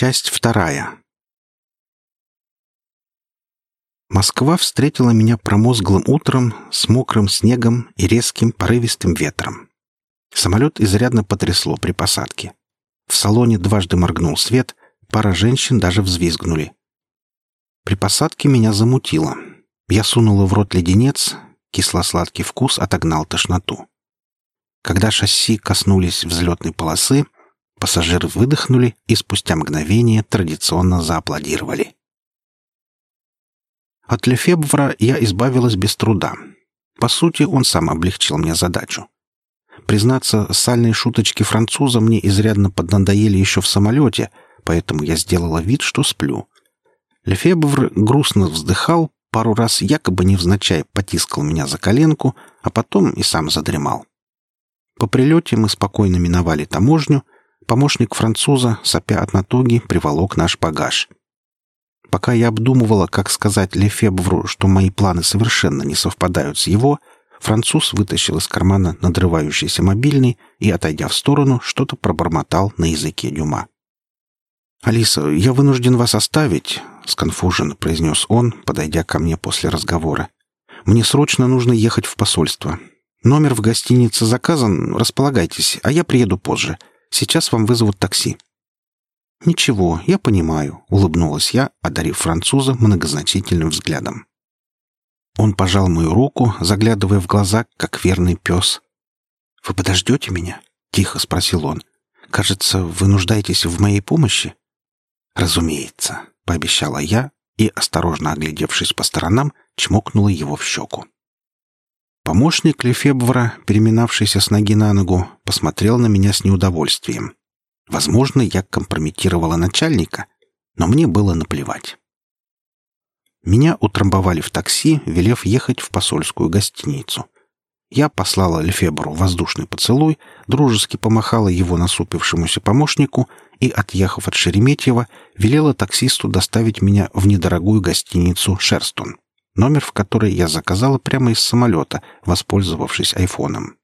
Часть вторая. Москва встретила меня промозглым утром с мокрым снегом и резким порывистым ветром. Самолет изрядно потрясло при посадке. В салоне дважды моргнул свет, пара женщин даже взвизгнули. При посадке меня замутило. Я сунула в рот леденец, кисло-сладкий вкус отогнал тошноту. Когда шасси коснулись взлетной полосы, пассажиры выдохнули и спустя мгновение традиционно зааплодировали. От Лефебвра я избавилась без труда. По сути, он сам облегчил мне задачу. Признаться, сальные шуточки француза мне изрядно поднадоели еще в самолете, поэтому я сделала вид, что сплю. Лефебвр грустно вздыхал, пару раз якобы невзначай потискал меня за коленку, а потом и сам задремал. По прилете мы спокойно миновали таможню, помощник француза, сопя от натуги, приволок наш багаж — Пока я обдумывала, как сказать Лефебвру, что мои планы совершенно не совпадают с его, француз вытащил из кармана надрывающийся мобильный и, отойдя в сторону, что-то пробормотал на языке Дюма. «Алиса, я вынужден вас оставить», — сконфуженно произнес он, подойдя ко мне после разговора. «Мне срочно нужно ехать в посольство. Номер в гостинице заказан, располагайтесь, а я приеду позже. Сейчас вам вызовут такси». «Ничего, я понимаю», — улыбнулась я, одарив француза многозначительным взглядом. Он пожал мою руку, заглядывая в глаза, как верный пес. «Вы подождете меня?» — тихо спросил он. «Кажется, вы нуждаетесь в моей помощи?» «Разумеется», — пообещала я и, осторожно оглядевшись по сторонам, чмокнула его в щеку. Помощник Лефебвра, переминавшийся с ноги на ногу, посмотрел на меня с неудовольствием. Возможно, я компрометировала начальника, но мне было наплевать. Меня утрамбовали в такси, велев ехать в посольскую гостиницу. Я послала Лефебру воздушный поцелуй, дружески помахала его насупившемуся помощнику и, отъехав от Шереметьева, велела таксисту доставить меня в недорогую гостиницу «Шерстон», номер в которой я заказала прямо из самолета, воспользовавшись айфоном.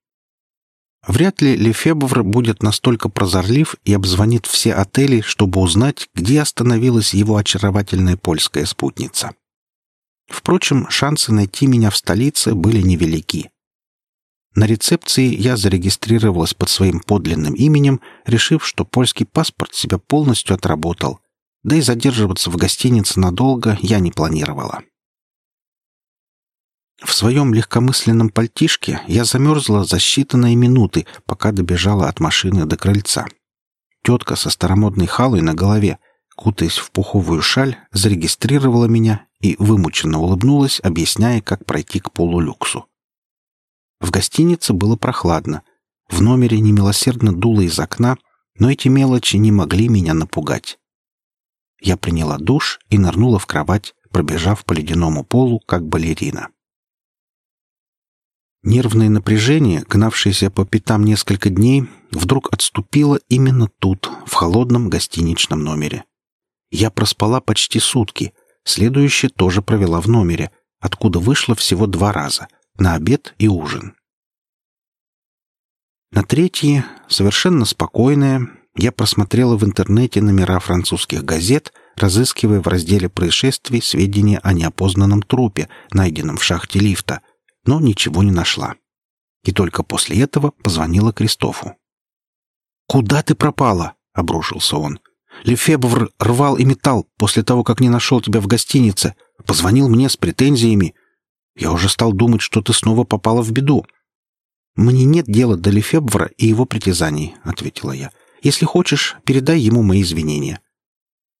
Вряд ли Лефебвр будет настолько прозорлив и обзвонит все отели, чтобы узнать, где остановилась его очаровательная польская спутница. Впрочем, шансы найти меня в столице были невелики. На рецепции я зарегистрировалась под своим подлинным именем, решив, что польский паспорт себя полностью отработал, да и задерживаться в гостинице надолго я не планировала. В своем легкомысленном пальтишке я замерзла за считанные минуты, пока добежала от машины до крыльца. Тетка со старомодной халой на голове, кутаясь в пуховую шаль, зарегистрировала меня и вымученно улыбнулась, объясняя, как пройти к полулюксу. В гостинице было прохладно. В номере немилосердно дуло из окна, но эти мелочи не могли меня напугать. Я приняла душ и нырнула в кровать, пробежав по ледяному полу, как балерина. Нервное напряжение, гнавшееся по пятам несколько дней, вдруг отступило именно тут, в холодном гостиничном номере. Я проспала почти сутки, следующее тоже провела в номере, откуда вышла всего два раза — на обед и ужин. На третье, совершенно спокойное, я просмотрела в интернете номера французских газет, разыскивая в разделе происшествий сведения о неопознанном трупе, найденном в шахте лифта — но ничего не нашла. И только после этого позвонила Кристофу. «Куда ты пропала?» — обрушился он. «Лефебвр рвал и металл после того, как не нашел тебя в гостинице. Позвонил мне с претензиями. Я уже стал думать, что ты снова попала в беду». «Мне нет дела до Лефебвра и его притязаний», — ответила я. «Если хочешь, передай ему мои извинения».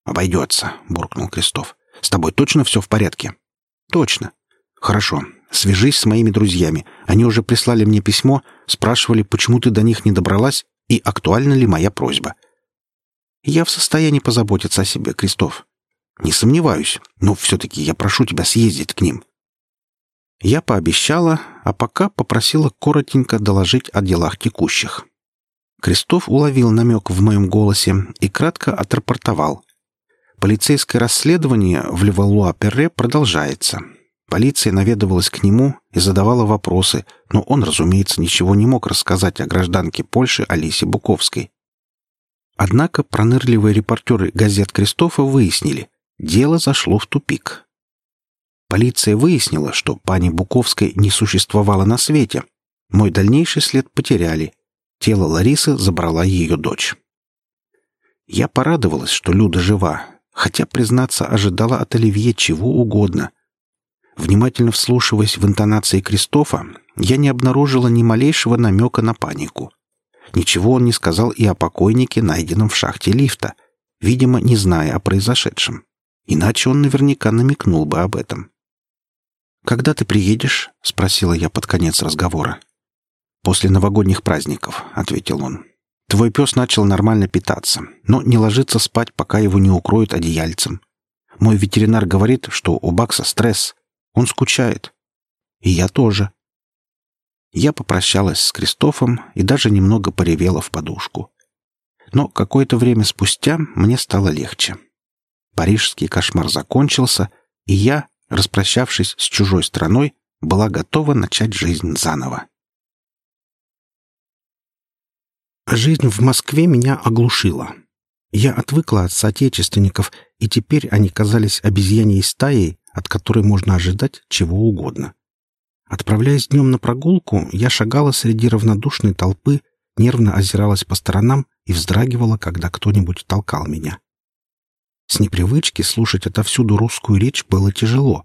«Обойдется», — буркнул Кристоф. «С тобой точно все в порядке?» «Точно». «Хорошо. Свяжись с моими друзьями. Они уже прислали мне письмо, спрашивали, почему ты до них не добралась и актуальна ли моя просьба. Я в состоянии позаботиться о себе, Крестов. Не сомневаюсь, но все-таки я прошу тебя съездить к ним. Я пообещала, а пока попросила коротенько доложить о делах текущих. Крестов уловил намек в моем голосе и кратко отрапортовал. Полицейское расследование в Левалуа-Перре продолжается. Полиция наведывалась к нему и задавала вопросы, но он, разумеется, ничего не мог рассказать о гражданке Польши Алисе Буковской. Однако пронырливые репортеры газет Кристофа выяснили, дело зашло в тупик. Полиция выяснила, что пани Буковской не существовало на свете. Мой дальнейший след потеряли. Тело Ларисы забрала ее дочь. Я порадовалась, что Люда жива, хотя, признаться, ожидала от Оливье чего угодно. Внимательно вслушиваясь в интонации Кристофа, я не обнаружила ни малейшего намека на панику. Ничего он не сказал и о покойнике, найденном в шахте лифта, видимо, не зная о произошедшем. Иначе он наверняка намекнул бы об этом. «Когда ты приедешь?» — спросила я под конец разговора. «После новогодних праздников», — ответил он. «Твой пес начал нормально питаться, но не ложится спать, пока его не укроют одеяльцем. Мой ветеринар говорит, что у Бакса стресс. Он скучает. И я тоже. Я попрощалась с Кристофом и даже немного поревела в подушку. Но какое-то время спустя мне стало легче. Парижский кошмар закончился, и я, распрощавшись с чужой страной, была готова начать жизнь заново. Жизнь в Москве меня оглушила. Я отвыкла от соотечественников, и теперь они казались обезьяньей стаей, от которой можно ожидать чего угодно. Отправляясь днем на прогулку, я шагала среди равнодушной толпы, нервно озиралась по сторонам и вздрагивала, когда кто-нибудь толкал меня. С непривычки слушать отовсюду русскую речь было тяжело.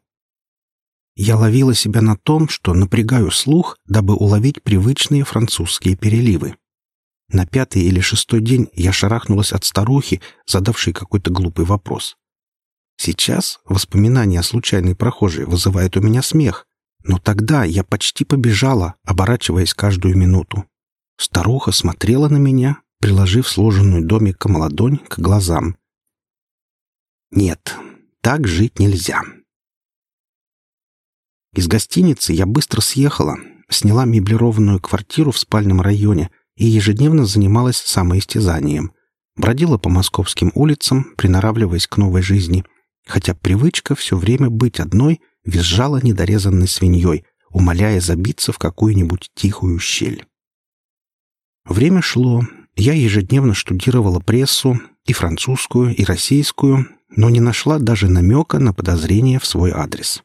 Я ловила себя на том, что напрягаю слух, дабы уловить привычные французские переливы. На пятый или шестой день я шарахнулась от старухи, задавшей какой-то глупый вопрос. Сейчас воспоминания о случайной прохожей вызывают у меня смех, но тогда я почти побежала, оборачиваясь каждую минуту. Старуха смотрела на меня, приложив сложенную домиком ладонь к глазам. Нет, так жить нельзя. Из гостиницы я быстро съехала, сняла меблированную квартиру в спальном районе и ежедневно занималась самоистязанием. Бродила по московским улицам, приноравливаясь к новой жизни, хотя привычка все время быть одной визжала недорезанной свиньей, умоляя забиться в какую-нибудь тихую щель. Время шло, я ежедневно штудировала прессу, и французскую, и российскую, но не нашла даже намека на подозрение в свой адрес.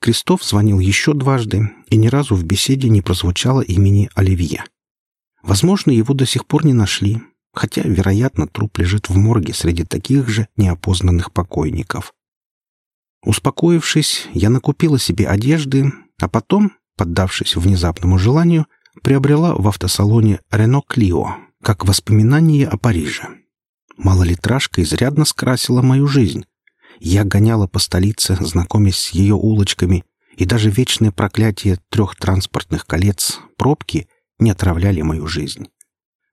Крестов звонил еще дважды, и ни разу в беседе не прозвучало имени Оливье. Возможно, его до сих пор не нашли, хотя, вероятно, труп лежит в морге среди таких же неопознанных покойников. Успокоившись, я накупила себе одежды, а потом, поддавшись внезапному желанию, приобрела в автосалоне «Рено Клио» как воспоминание о Париже. Малолитражка изрядно скрасила мою жизнь. Я гоняла по столице, знакомясь с ее улочками, и даже вечное проклятие трех транспортных колец, пробки, не отравляли мою жизнь.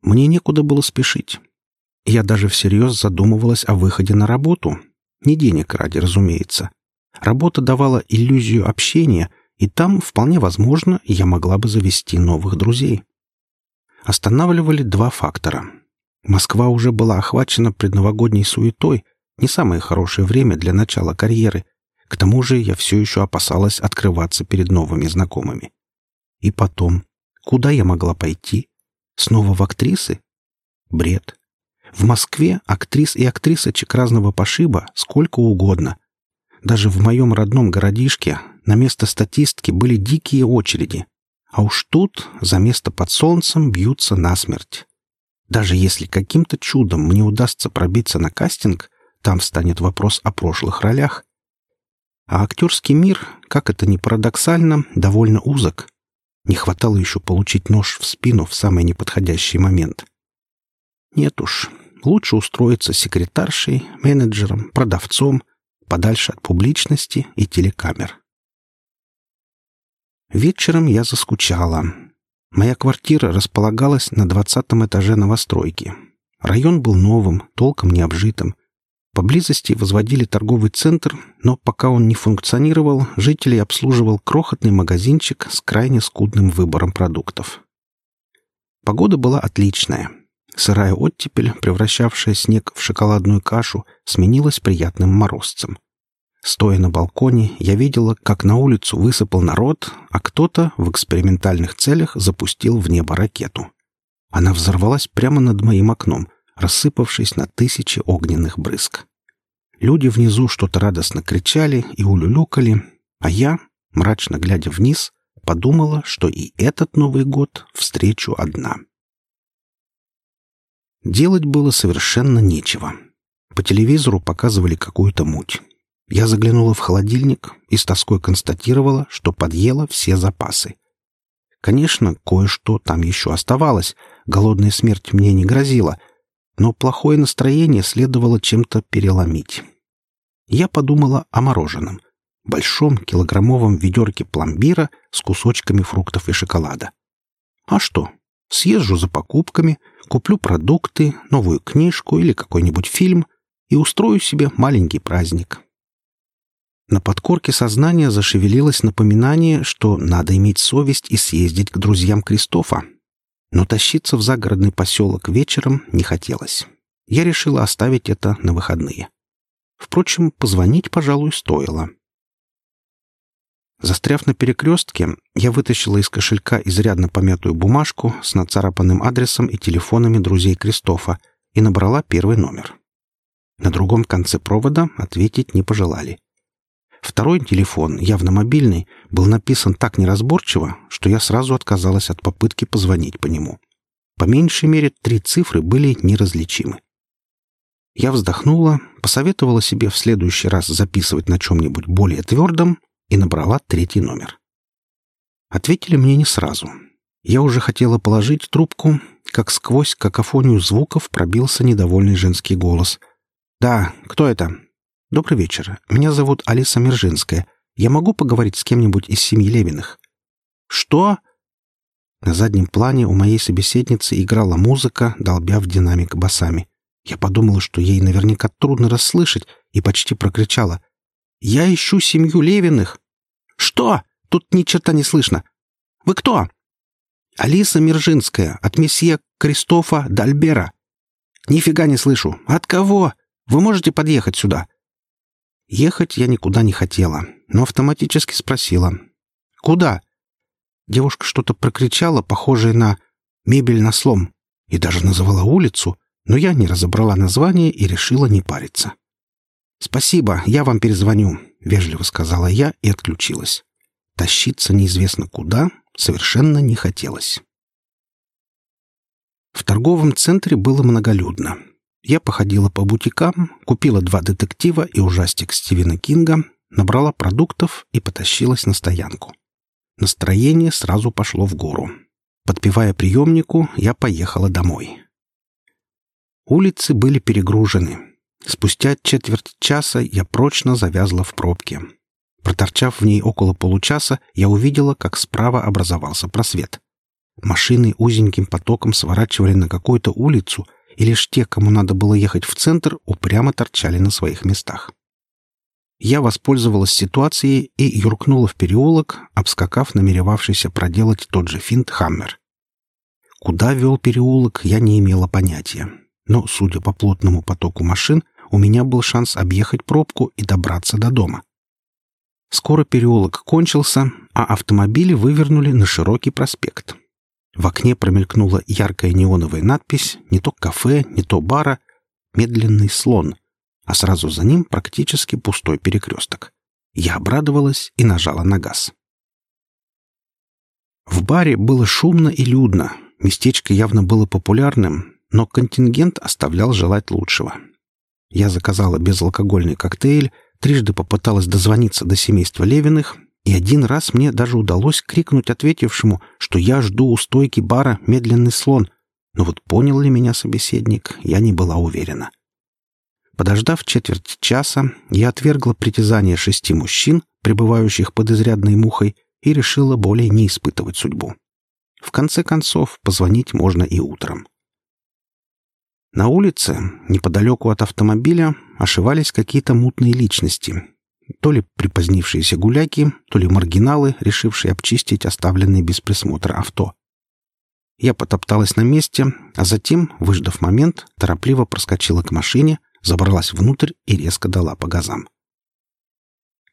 Мне некуда было спешить. Я даже всерьез задумывалась о выходе на работу. Не денег ради, разумеется, Работа давала иллюзию общения, и там, вполне возможно, я могла бы завести новых друзей. Останавливали два фактора. Москва уже была охвачена предновогодней суетой, не самое хорошее время для начала карьеры. К тому же я все еще опасалась открываться перед новыми знакомыми. И потом, куда я могла пойти? Снова в актрисы? Бред. В Москве актрис и актрисочек разного пошиба сколько угодно — даже в моем родном городишке на место статистки были дикие очереди. А уж тут за место под солнцем бьются насмерть. Даже если каким-то чудом мне удастся пробиться на кастинг, там встанет вопрос о прошлых ролях. А актерский мир, как это ни парадоксально, довольно узок. Не хватало еще получить нож в спину в самый неподходящий момент. Нет уж, лучше устроиться секретаршей, менеджером, продавцом — подальше от публичности и телекамер. Вечером я заскучала. Моя квартира располагалась на двадцатом этаже новостройки. Район был новым, толком не обжитым. Поблизости возводили торговый центр, но пока он не функционировал, жителей обслуживал крохотный магазинчик с крайне скудным выбором продуктов. Погода была отличная. Сырая оттепель, превращавшая снег в шоколадную кашу, сменилась приятным морозцем. Стоя на балконе, я видела, как на улицу высыпал народ, а кто-то в экспериментальных целях запустил в небо ракету. Она взорвалась прямо над моим окном, рассыпавшись на тысячи огненных брызг. Люди внизу что-то радостно кричали и улюлюкали, а я, мрачно глядя вниз, подумала, что и этот Новый год встречу одна. Делать было совершенно нечего. По телевизору показывали какую-то муть. Я заглянула в холодильник и с тоской констатировала, что подъела все запасы. Конечно, кое-что там еще оставалось, голодная смерть мне не грозила, но плохое настроение следовало чем-то переломить. Я подумала о мороженом, большом килограммовом ведерке пломбира с кусочками фруктов и шоколада. А что? Съезжу за покупками, куплю продукты, новую книжку или какой-нибудь фильм и устрою себе маленький праздник. На подкорке сознания зашевелилось напоминание, что надо иметь совесть и съездить к друзьям Кристофа, но тащиться в загородный поселок вечером не хотелось. Я решила оставить это на выходные. Впрочем, позвонить, пожалуй, стоило. Застряв на перекрестке, я вытащила из кошелька изрядно помятую бумажку с нацарапанным адресом и телефонами друзей Кристофа и набрала первый номер. На другом конце провода ответить не пожелали. Второй телефон, явно мобильный, был написан так неразборчиво, что я сразу отказалась от попытки позвонить по нему. По меньшей мере, три цифры были неразличимы. Я вздохнула, посоветовала себе в следующий раз записывать на чем-нибудь более твердом и набрала третий номер. Ответили мне не сразу. Я уже хотела положить трубку, как сквозь какофонию звуков пробился недовольный женский голос. «Да, кто это?» «Добрый вечер. Меня зовут Алиса Мержинская. Я могу поговорить с кем-нибудь из семьи Левиных?» «Что?» На заднем плане у моей собеседницы играла музыка, долбя в динамик басами. Я подумала, что ей наверняка трудно расслышать, и почти прокричала. «Я ищу семью Левиных!» «Что? Тут ни черта не слышно! Вы кто?» «Алиса Мержинская, от месье Кристофа Дальбера». «Нифига не слышу! От кого? Вы можете подъехать сюда?» Ехать я никуда не хотела, но автоматически спросила. «Куда?» Девушка что-то прокричала, похожее на «мебель на слом», и даже называла улицу, но я не разобрала название и решила не париться. «Спасибо, я вам перезвоню», — вежливо сказала я и отключилась. Тащиться неизвестно куда совершенно не хотелось. В торговом центре было многолюдно. Я походила по бутикам, купила два детектива и ужастик Стивена Кинга, набрала продуктов и потащилась на стоянку. Настроение сразу пошло в гору. Подпевая приемнику, я поехала домой. Улицы были перегружены. Спустя четверть часа я прочно завязла в пробке. Проторчав в ней около получаса, я увидела, как справа образовался просвет. Машины узеньким потоком сворачивали на какую-то улицу — и лишь те, кому надо было ехать в центр, упрямо торчали на своих местах. Я воспользовалась ситуацией и юркнула в переулок, обскакав намеревавшийся проделать тот же финт Хаммер. Куда вел переулок, я не имела понятия. Но, судя по плотному потоку машин, у меня был шанс объехать пробку и добраться до дома. Скоро переулок кончился, а автомобили вывернули на широкий проспект. В окне промелькнула яркая неоновая надпись не то кафе, не то бара «Медленный слон», а сразу за ним практически пустой перекресток. Я обрадовалась и нажала на газ. В баре было шумно и людно. Местечко явно было популярным, но контингент оставлял желать лучшего. Я заказала безалкогольный коктейль, трижды попыталась дозвониться до семейства Левиных, и один раз мне даже удалось крикнуть ответившему, что я жду у стойки бара медленный слон, но вот понял ли меня собеседник, я не была уверена. Подождав четверть часа, я отвергла притязания шести мужчин, пребывающих под изрядной мухой, и решила более не испытывать судьбу. В конце концов, позвонить можно и утром. На улице, неподалеку от автомобиля, ошивались какие-то мутные личности, то ли припозднившиеся гуляки, то ли маргиналы, решившие обчистить оставленные без присмотра авто. Я потопталась на месте, а затем, выждав момент, торопливо проскочила к машине, забралась внутрь и резко дала по газам.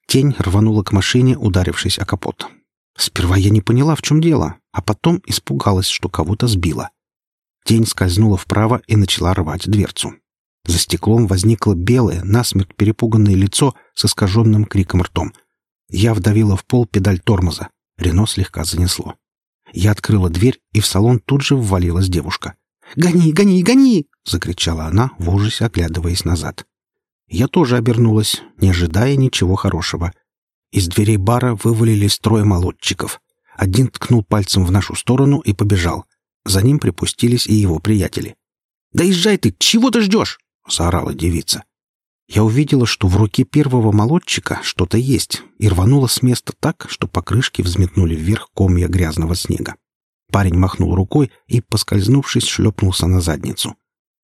Тень рванула к машине, ударившись о капот. Сперва я не поняла, в чем дело, а потом испугалась, что кого-то сбила. Тень скользнула вправо и начала рвать дверцу. За стеклом возникло белое, насмерть перепуганное лицо с искаженным криком ртом. Я вдавила в пол педаль тормоза. Рено слегка занесло. Я открыла дверь, и в салон тут же ввалилась девушка. «Гони, гони, гони!» — закричала она, в ужасе оглядываясь назад. Я тоже обернулась, не ожидая ничего хорошего. Из дверей бара вывалились трое молодчиков. Один ткнул пальцем в нашу сторону и побежал. За ним припустились и его приятели. «Да езжай ты! Чего ты ждешь?» — заорала девица. Я увидела, что в руке первого молодчика что-то есть, и рванула с места так, что покрышки взметнули вверх комья грязного снега. Парень махнул рукой и, поскользнувшись, шлепнулся на задницу.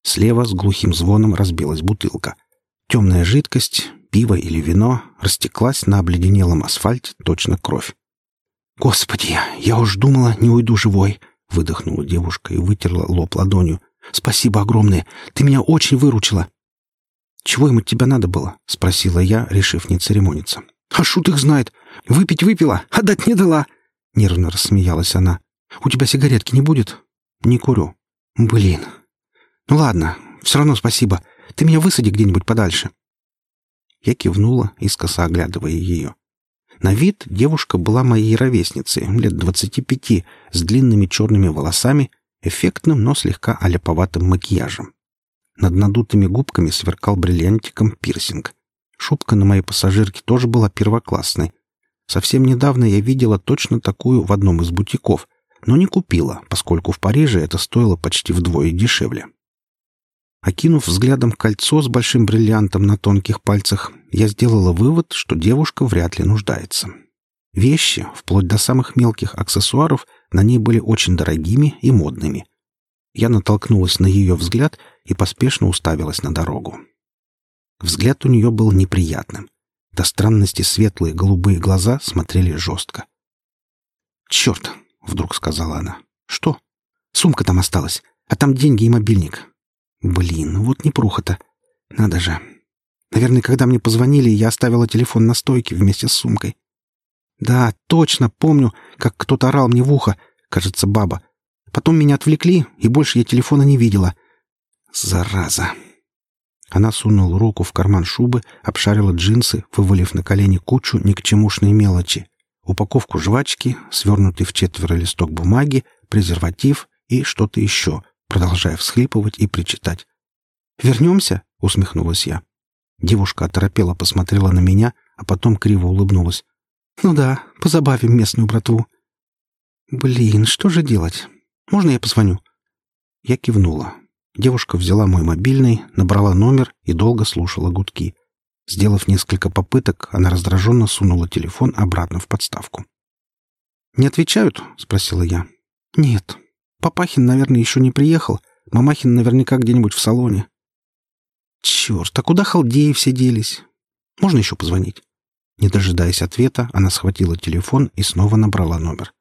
Слева с глухим звоном разбилась бутылка. Темная жидкость, пиво или вино, растеклась на обледенелом асфальте точно кровь. «Господи, я уж думала, не уйду живой!» — выдохнула девушка и вытерла лоб ладонью. «Спасибо огромное! Ты меня очень выручила!» «Чего им от тебя надо было?» — спросила я, решив не церемониться. «А шут их знает! Выпить выпила, а дать не дала!» Нервно рассмеялась она. «У тебя сигаретки не будет?» «Не курю». «Блин. Ну ладно, все равно спасибо. Ты меня высади где-нибудь подальше». Я кивнула, искоса оглядывая ее. На вид девушка была моей ровесницей, лет двадцати пяти, с длинными черными волосами, эффектным, но слегка аляповатым макияжем. Над надутыми губками сверкал бриллиантиком пирсинг. Шубка на моей пассажирке тоже была первоклассной. Совсем недавно я видела точно такую в одном из бутиков, но не купила, поскольку в Париже это стоило почти вдвое дешевле. Окинув взглядом кольцо с большим бриллиантом на тонких пальцах, я сделала вывод, что девушка вряд ли нуждается. Вещи, вплоть до самых мелких аксессуаров, на ней были очень дорогими и модными. Я натолкнулась на ее взгляд и поспешно уставилась на дорогу. Взгляд у нее был неприятным. До странности светлые голубые глаза смотрели жестко. «Черт!» — вдруг сказала она. «Что? Сумка там осталась, а там деньги и мобильник. Блин, вот непруха-то. Надо же. Наверное, когда мне позвонили, я оставила телефон на стойке вместе с сумкой. Да, точно, помню, как кто-то орал мне в ухо, кажется, баба. Потом меня отвлекли, и больше я телефона не видела. Зараза. Она сунула руку в карман шубы, обшарила джинсы, вывалив на колени кучу ни к чемушной мелочи. Упаковку жвачки, свернутый в четверо листок бумаги, презерватив и что-то еще, продолжая всхлипывать и причитать. «Вернемся?» — усмехнулась я. Девушка оторопела посмотрела на меня, а потом криво улыбнулась. «Ну да, позабавим местную братву». «Блин, что же делать? Можно я позвоню?» Я кивнула. Девушка взяла мой мобильный, набрала номер и долго слушала гудки. Сделав несколько попыток, она раздраженно сунула телефон обратно в подставку. «Не отвечают?» — спросила я. «Нет. Папахин, наверное, еще не приехал. Мамахин наверняка где-нибудь в салоне». «Черт, а куда халдеи все делись? Можно еще позвонить?» Не дожидаясь ответа, она схватила телефон и снова набрала номер.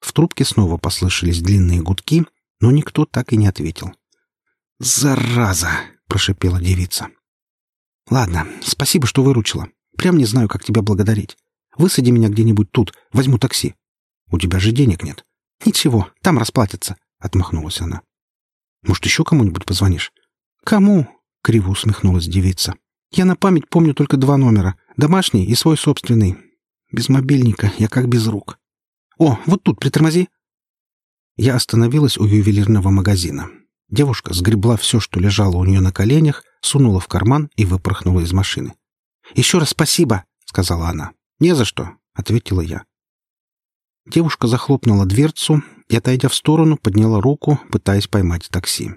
В трубке снова послышались длинные гудки, но никто так и не ответил. «Зараза!» — прошипела девица. «Ладно, спасибо, что выручила. Прям не знаю, как тебя благодарить. Высади меня где-нибудь тут, возьму такси. У тебя же денег нет». «Ничего, там расплатятся», — отмахнулась она. «Может, еще кому-нибудь позвонишь?» «Кому?» — криво усмехнулась девица. «Я на память помню только два номера. Домашний и свой собственный. Без мобильника я как без рук. О, вот тут притормози». Я остановилась у ювелирного магазина. Девушка сгребла все, что лежало у нее на коленях, сунула в карман и выпорхнула из машины. «Еще раз спасибо!» — сказала она. «Не за что!» — ответила я. Девушка захлопнула дверцу и, отойдя в сторону, подняла руку, пытаясь поймать такси.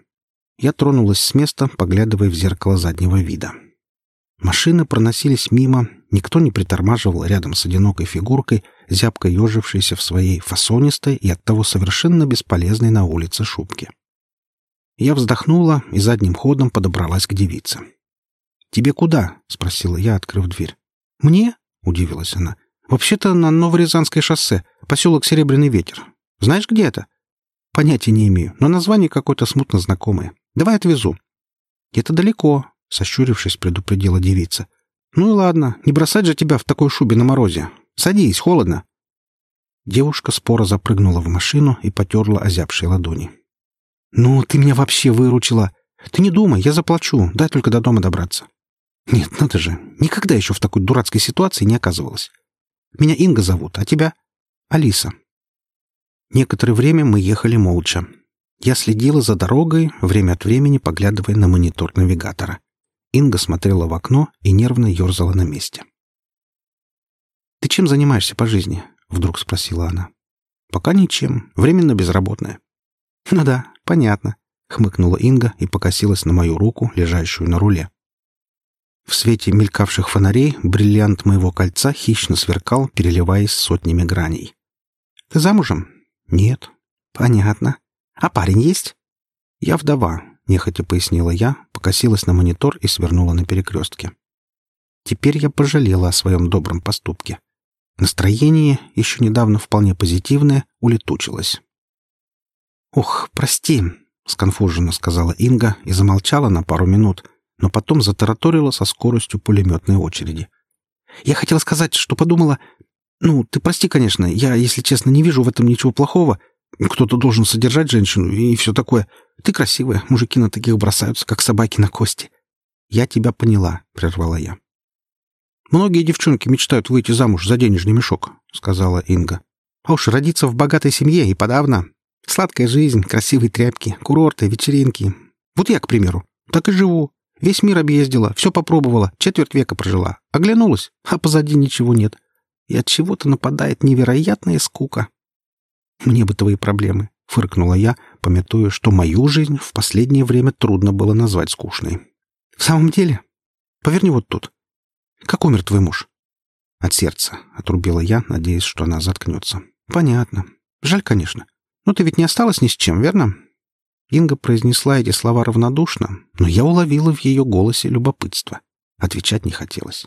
Я тронулась с места, поглядывая в зеркало заднего вида. Машины проносились мимо, никто не притормаживал рядом с одинокой фигуркой, зябко ежившейся в своей фасонистой и оттого совершенно бесполезной на улице шубке. Я вздохнула и задним ходом подобралась к девице. «Тебе куда?» — спросила я, открыв дверь. «Мне?» — удивилась она. «Вообще-то на Новорязанское шоссе, поселок Серебряный ветер. Знаешь, где это?» «Понятия не имею, но название какое-то смутно знакомое. Давай отвезу». «Это далеко», — сощурившись, предупредила девица. «Ну и ладно, не бросать же тебя в такой шубе на морозе. Садись, холодно». Девушка споро запрыгнула в машину и потерла озябшие ладони. «Ну, ты меня вообще выручила. Ты не думай, я заплачу, дай только до дома добраться». «Нет, надо же, никогда еще в такой дурацкой ситуации не оказывалась. Меня Инга зовут, а тебя?» «Алиса». Некоторое время мы ехали молча. Я следила за дорогой, время от времени поглядывая на монитор навигатора. Инга смотрела в окно и нервно ерзала на месте. «Ты чем занимаешься по жизни?» — вдруг спросила она. «Пока ничем. Временно безработная». «Ну да, понятно», — хмыкнула Инга и покосилась на мою руку, лежащую на руле. В свете мелькавших фонарей бриллиант моего кольца хищно сверкал, переливаясь сотнями граней. «Ты замужем?» «Нет». «Понятно. А парень есть?» «Я вдова», — нехотя пояснила я, покосилась на монитор и свернула на перекрестке. Теперь я пожалела о своем добром поступке. Настроение, еще недавно вполне позитивное, улетучилось. «Ох, прости», — сконфуженно сказала Инга и замолчала на пару минут, но потом затараторила со скоростью пулеметной очереди. «Я хотела сказать, что подумала... Ну, ты прости, конечно, я, если честно, не вижу в этом ничего плохого. Кто-то должен содержать женщину и все такое. Ты красивая, мужики на таких бросаются, как собаки на кости». «Я тебя поняла», — прервала я. «Многие девчонки мечтают выйти замуж за денежный мешок», — сказала Инга. «А уж родиться в богатой семье и подавно. Сладкая жизнь, красивые тряпки, курорты, вечеринки. Вот я, к примеру, так и живу. Весь мир объездила, все попробовала, четверть века прожила. Оглянулась, а позади ничего нет. И от чего-то нападает невероятная скука. Мне бы твои проблемы, фыркнула я, пометуя, что мою жизнь в последнее время трудно было назвать скучной. В самом деле? Поверни вот тут. Как умер твой муж? От сердца, отрубила я, надеясь, что она заткнется. Понятно. Жаль, конечно. Но ты ведь не осталась ни с чем, верно? Инга произнесла эти слова равнодушно, но я уловила в ее голосе любопытство. Отвечать не хотелось.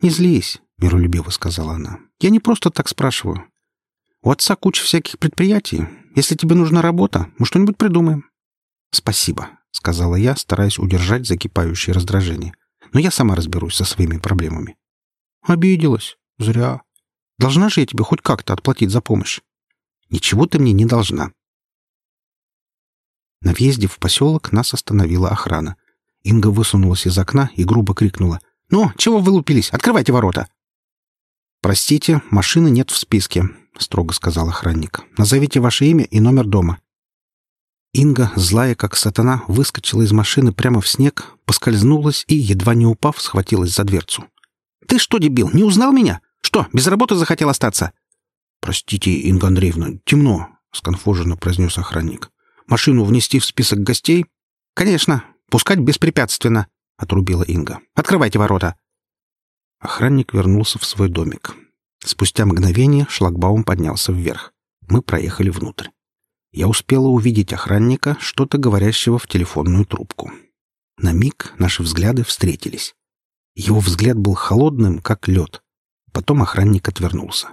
«Не злись», — миролюбиво сказала она. «Я не просто так спрашиваю. У отца куча всяких предприятий. Если тебе нужна работа, мы что-нибудь придумаем». «Спасибо», — сказала я, стараясь удержать закипающее раздражение. «Но я сама разберусь со своими проблемами». «Обиделась. Зря. Должна же я тебе хоть как-то отплатить за помощь?» «Ничего ты мне не должна». На въезде в поселок нас остановила охрана. Инга высунулась из окна и грубо крикнула. «Ну, чего вы лупились? Открывайте ворота!» «Простите, машины нет в списке», — строго сказал охранник. «Назовите ваше имя и номер дома». Инга, злая как сатана, выскочила из машины прямо в снег, поскользнулась и, едва не упав, схватилась за дверцу. «Ты что, дебил, не узнал меня? Что, без работы захотел остаться?» «Простите, Инга Андреевна, темно», — сконфуженно произнес охранник. «Машину внести в список гостей?» «Конечно, пускать беспрепятственно», — отрубила Инга. «Открывайте ворота». Охранник вернулся в свой домик. Спустя мгновение шлагбаум поднялся вверх. Мы проехали внутрь. Я успела увидеть охранника, что-то говорящего в телефонную трубку. На миг наши взгляды встретились. Его взгляд был холодным, как лед. Потом охранник отвернулся.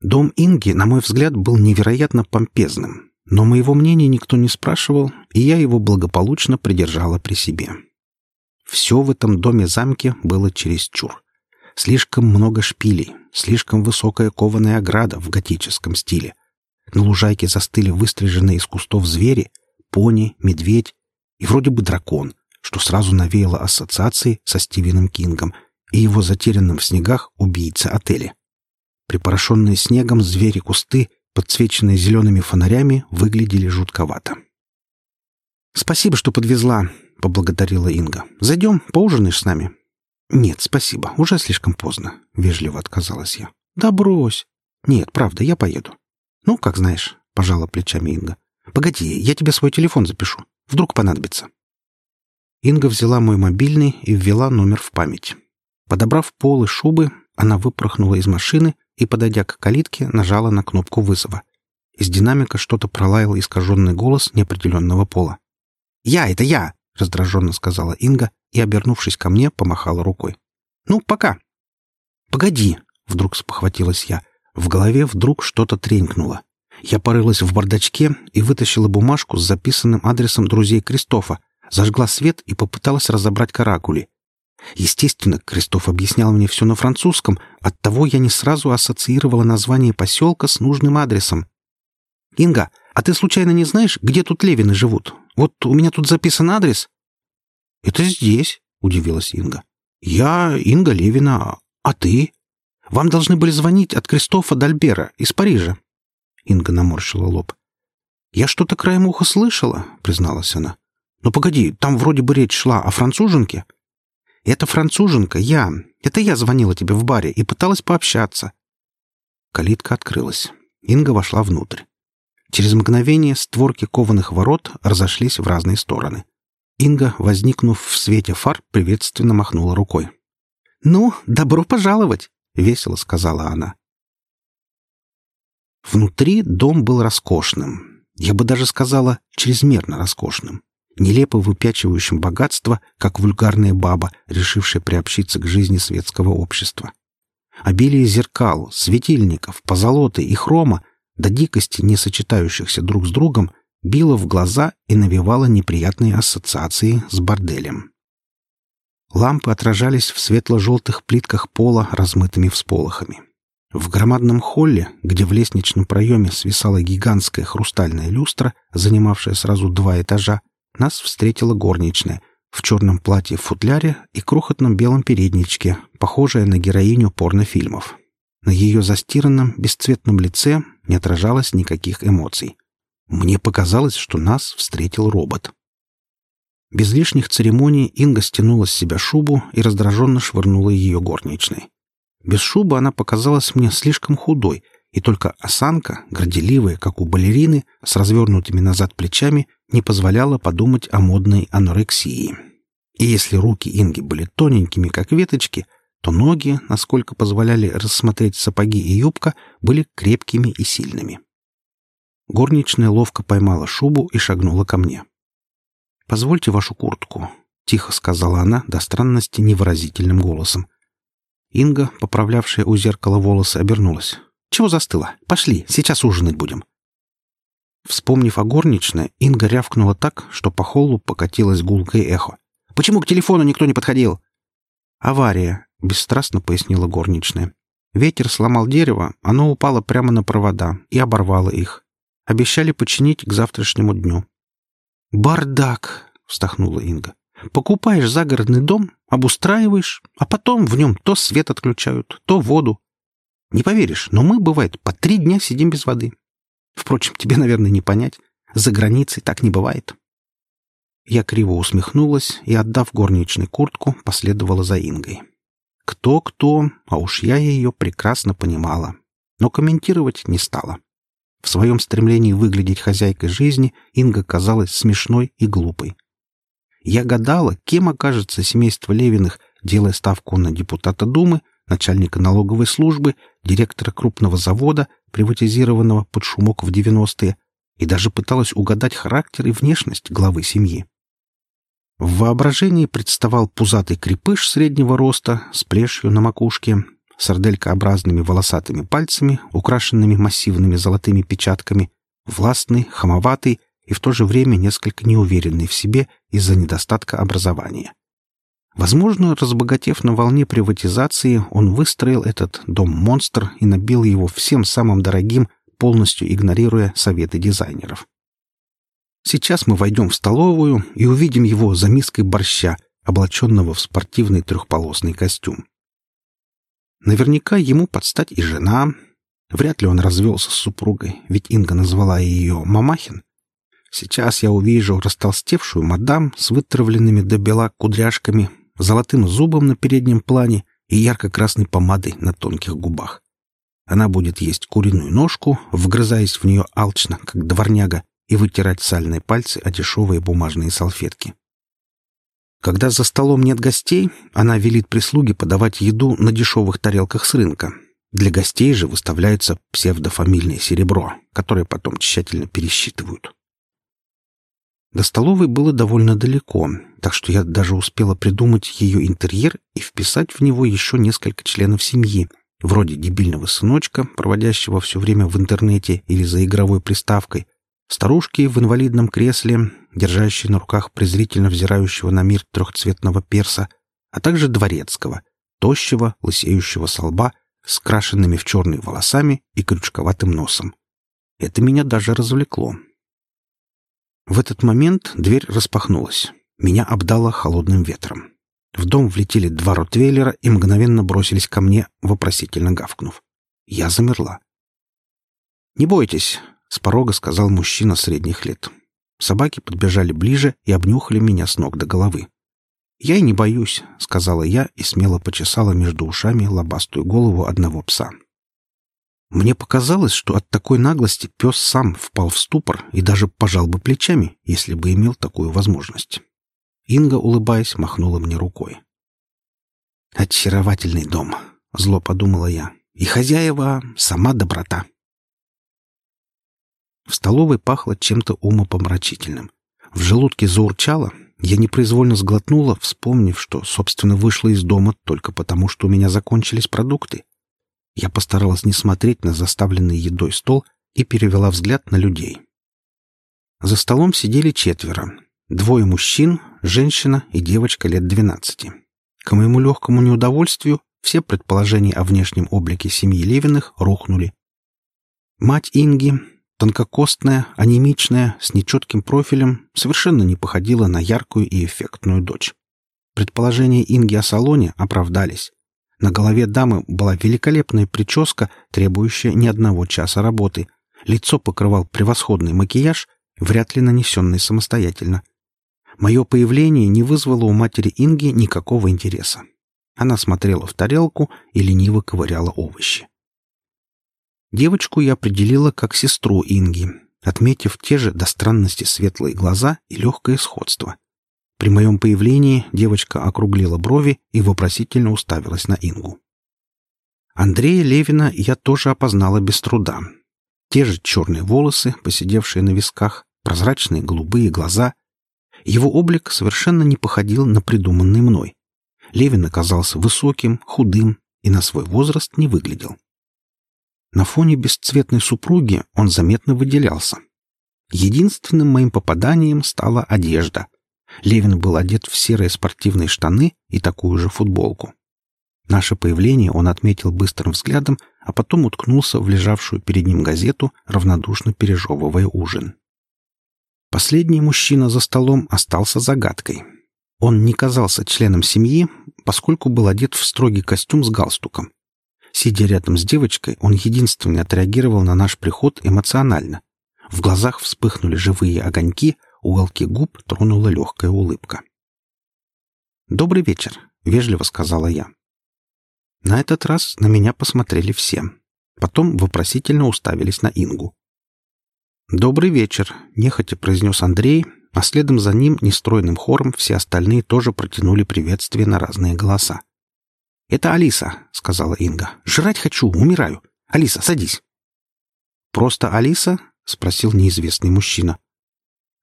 Дом Инги, на мой взгляд, был невероятно помпезным, но моего мнения никто не спрашивал, и я его благополучно придержала при себе. Все в этом доме-замке было чересчур. Слишком много шпилей, слишком высокая кованая ограда в готическом стиле. На лужайке застыли выстриженные из кустов звери, пони, медведь и вроде бы дракон, что сразу навеяло ассоциации со Стивеном Кингом и его затерянным в снегах убийца отеля. Припорошенные снегом звери-кусты, подсвеченные зелеными фонарями, выглядели жутковато. «Спасибо, что подвезла», — поблагодарила Инга. «Зайдем, поужинаешь с нами?» «Нет, спасибо, уже слишком поздно», — вежливо отказалась я. «Да брось». «Нет, правда, я поеду». «Ну, как знаешь», — пожала плечами Инга. «Погоди, я тебе свой телефон запишу. Вдруг понадобится». Инга взяла мой мобильный и ввела номер в память. Подобрав полы шубы, она выпорхнула из машины и, подойдя к калитке, нажала на кнопку вызова. Из динамика что-то пролаял искаженный голос неопределенного пола. «Я, это я!» — раздраженно сказала Инга и, обернувшись ко мне, помахала рукой. «Ну, пока!» «Погоди!» — вдруг спохватилась я. В голове вдруг что-то тренькнуло. Я порылась в бардачке и вытащила бумажку с записанным адресом друзей Кристофа, зажгла свет и попыталась разобрать каракули. Естественно, Кристоф объяснял мне все на французском, оттого я не сразу ассоциировала название поселка с нужным адресом. «Инга, а ты случайно не знаешь, где тут Левины живут? Вот у меня тут записан адрес». «Это здесь», — удивилась Инга. «Я Инга Левина, а ты? Вам должны были звонить от Кристофа Дальбера из Парижа». Инга наморщила лоб. «Я что-то краем уха слышала», — призналась она. «Но погоди, там вроде бы речь шла о француженке». «Это француженка, я. Это я звонила тебе в баре и пыталась пообщаться». Калитка открылась. Инга вошла внутрь. Через мгновение створки кованых ворот разошлись в разные стороны. Инга, возникнув в свете фар, приветственно махнула рукой. «Ну, добро пожаловать!» — весело сказала она. Внутри дом был роскошным. Я бы даже сказала, чрезмерно роскошным. Нелепо выпячивающим богатство, как вульгарная баба, решившая приобщиться к жизни светского общества. Обилие зеркал, светильников, позолоты и хрома, до дикости не сочетающихся друг с другом, било в глаза и навевало неприятные ассоциации с борделем. Лампы отражались в светло-желтых плитках пола размытыми всполохами. В громадном холле, где в лестничном проеме свисала гигантская хрустальная люстра, занимавшая сразу два этажа, нас встретила горничная в черном платье-футляре и крохотном белом передничке, похожая на героиню порнофильмов. На ее застиранном, бесцветном лице не отражалось никаких эмоций. Мне показалось, что нас встретил робот. Без лишних церемоний Инга стянула с себя шубу и раздраженно швырнула ее горничной. Без шубы она показалась мне слишком худой, и только осанка, горделивая, как у балерины, с развернутыми назад плечами, не позволяла подумать о модной анорексии. И если руки Инги были тоненькими, как веточки, то ноги, насколько позволяли рассмотреть сапоги и юбка, были крепкими и сильными. Горничная ловко поймала шубу и шагнула ко мне. «Позвольте вашу куртку», — тихо сказала она до странности невыразительным голосом. Инга, поправлявшая у зеркала волосы, обернулась. «Чего застыла? Пошли, сейчас ужинать будем». Вспомнив о горничной, Инга рявкнула так, что по холлу покатилось гулкое эхо. «Почему к телефону никто не подходил?» «Авария», — бесстрастно пояснила горничная. Ветер сломал дерево, оно упало прямо на провода и оборвало их. Обещали починить к завтрашнему дню. «Бардак!» — вздохнула Инга. Покупаешь загородный дом, обустраиваешь, а потом в нем то свет отключают, то воду. Не поверишь, но мы, бывает, по три дня сидим без воды. Впрочем, тебе, наверное, не понять. За границей так не бывает. Я криво усмехнулась и, отдав горничной куртку, последовала за Ингой. Кто-кто, а уж я ее прекрасно понимала, но комментировать не стала. В своем стремлении выглядеть хозяйкой жизни Инга казалась смешной и глупой. Я гадала, кем окажется семейство Левиных, делая ставку на депутата Думы, начальника налоговой службы, директора крупного завода, приватизированного под шумок в 90-е, и даже пыталась угадать характер и внешность главы семьи. В воображении представал пузатый крепыш среднего роста с плешью на макушке, сарделькообразными волосатыми пальцами, украшенными массивными золотыми печатками, властный, хамоватый и в то же время несколько неуверенный в себе из-за недостатка образования. Возможно, разбогатев на волне приватизации, он выстроил этот дом-монстр и набил его всем самым дорогим, полностью игнорируя советы дизайнеров. Сейчас мы войдем в столовую и увидим его за миской борща, облаченного в спортивный трехполосный костюм. Наверняка ему подстать и жена. Вряд ли он развелся с супругой, ведь Инга назвала ее Мамахин. Сейчас я увижу растолстевшую мадам с вытравленными до бела кудряшками, золотым зубом на переднем плане и ярко-красной помадой на тонких губах. Она будет есть куриную ножку, вгрызаясь в нее алчно, как дворняга, и вытирать сальные пальцы о дешевые бумажные салфетки. Когда за столом нет гостей, она велит прислуге подавать еду на дешевых тарелках с рынка. Для гостей же выставляется псевдофамильное серебро, которое потом тщательно пересчитывают. До столовой было довольно далеко, так что я даже успела придумать ее интерьер и вписать в него еще несколько членов семьи, вроде дебильного сыночка, проводящего все время в интернете или за игровой приставкой, старушки в инвалидном кресле, держащей на руках презрительно взирающего на мир трехцветного перса, а также дворецкого, тощего, лысеющего со лба, с крашенными в черные волосами и крючковатым носом. Это меня даже развлекло. В этот момент дверь распахнулась. Меня обдало холодным ветром. В дом влетели два ротвейлера и мгновенно бросились ко мне, вопросительно гавкнув. Я замерла. «Не бойтесь», — с порога сказал мужчина средних лет. Собаки подбежали ближе и обнюхали меня с ног до головы. «Я и не боюсь», — сказала я и смело почесала между ушами лобастую голову одного пса. Мне показалось, что от такой наглости пес сам впал в ступор и даже пожал бы плечами, если бы имел такую возможность. Инга, улыбаясь, махнула мне рукой. «Очаровательный дом», — зло подумала я. «И хозяева — сама доброта». В столовой пахло чем-то умопомрачительным. В желудке заурчало, я непроизвольно сглотнула, вспомнив, что, собственно, вышла из дома только потому, что у меня закончились продукты. Я постаралась не смотреть на заставленный едой стол и перевела взгляд на людей. За столом сидели четверо. Двое мужчин, женщина и девочка лет двенадцати. К моему легкому неудовольствию все предположения о внешнем облике семьи Левиных рухнули. Мать Инги, тонкокостная, анемичная, с нечетким профилем, совершенно не походила на яркую и эффектную дочь. Предположения Инги о салоне оправдались. На голове дамы была великолепная прическа, требующая не одного часа работы. Лицо покрывал превосходный макияж, вряд ли нанесенный самостоятельно. Мое появление не вызвало у матери Инги никакого интереса. Она смотрела в тарелку и лениво ковыряла овощи. Девочку я определила как сестру Инги, отметив те же до странности светлые глаза и легкое сходство. При моем появлении девочка округлила брови и вопросительно уставилась на Ингу. Андрея Левина я тоже опознала без труда. Те же черные волосы, посидевшие на висках, прозрачные голубые глаза. Его облик совершенно не походил на придуманный мной. Левин оказался высоким, худым и на свой возраст не выглядел. На фоне бесцветной супруги он заметно выделялся. Единственным моим попаданием стала одежда. Левин был одет в серые спортивные штаны и такую же футболку. Наше появление он отметил быстрым взглядом, а потом уткнулся в лежавшую перед ним газету, равнодушно пережевывая ужин. Последний мужчина за столом остался загадкой. Он не казался членом семьи, поскольку был одет в строгий костюм с галстуком. Сидя рядом с девочкой, он единственный отреагировал на наш приход эмоционально. В глазах вспыхнули живые огоньки, уголки губ тронула легкая улыбка. «Добрый вечер», — вежливо сказала я. На этот раз на меня посмотрели все. Потом вопросительно уставились на Ингу. «Добрый вечер», — нехотя произнес Андрей, а следом за ним нестройным хором все остальные тоже протянули приветствие на разные голоса. «Это Алиса», — сказала Инга. «Жрать хочу, умираю. Алиса, садись». «Просто Алиса?» — спросил неизвестный мужчина.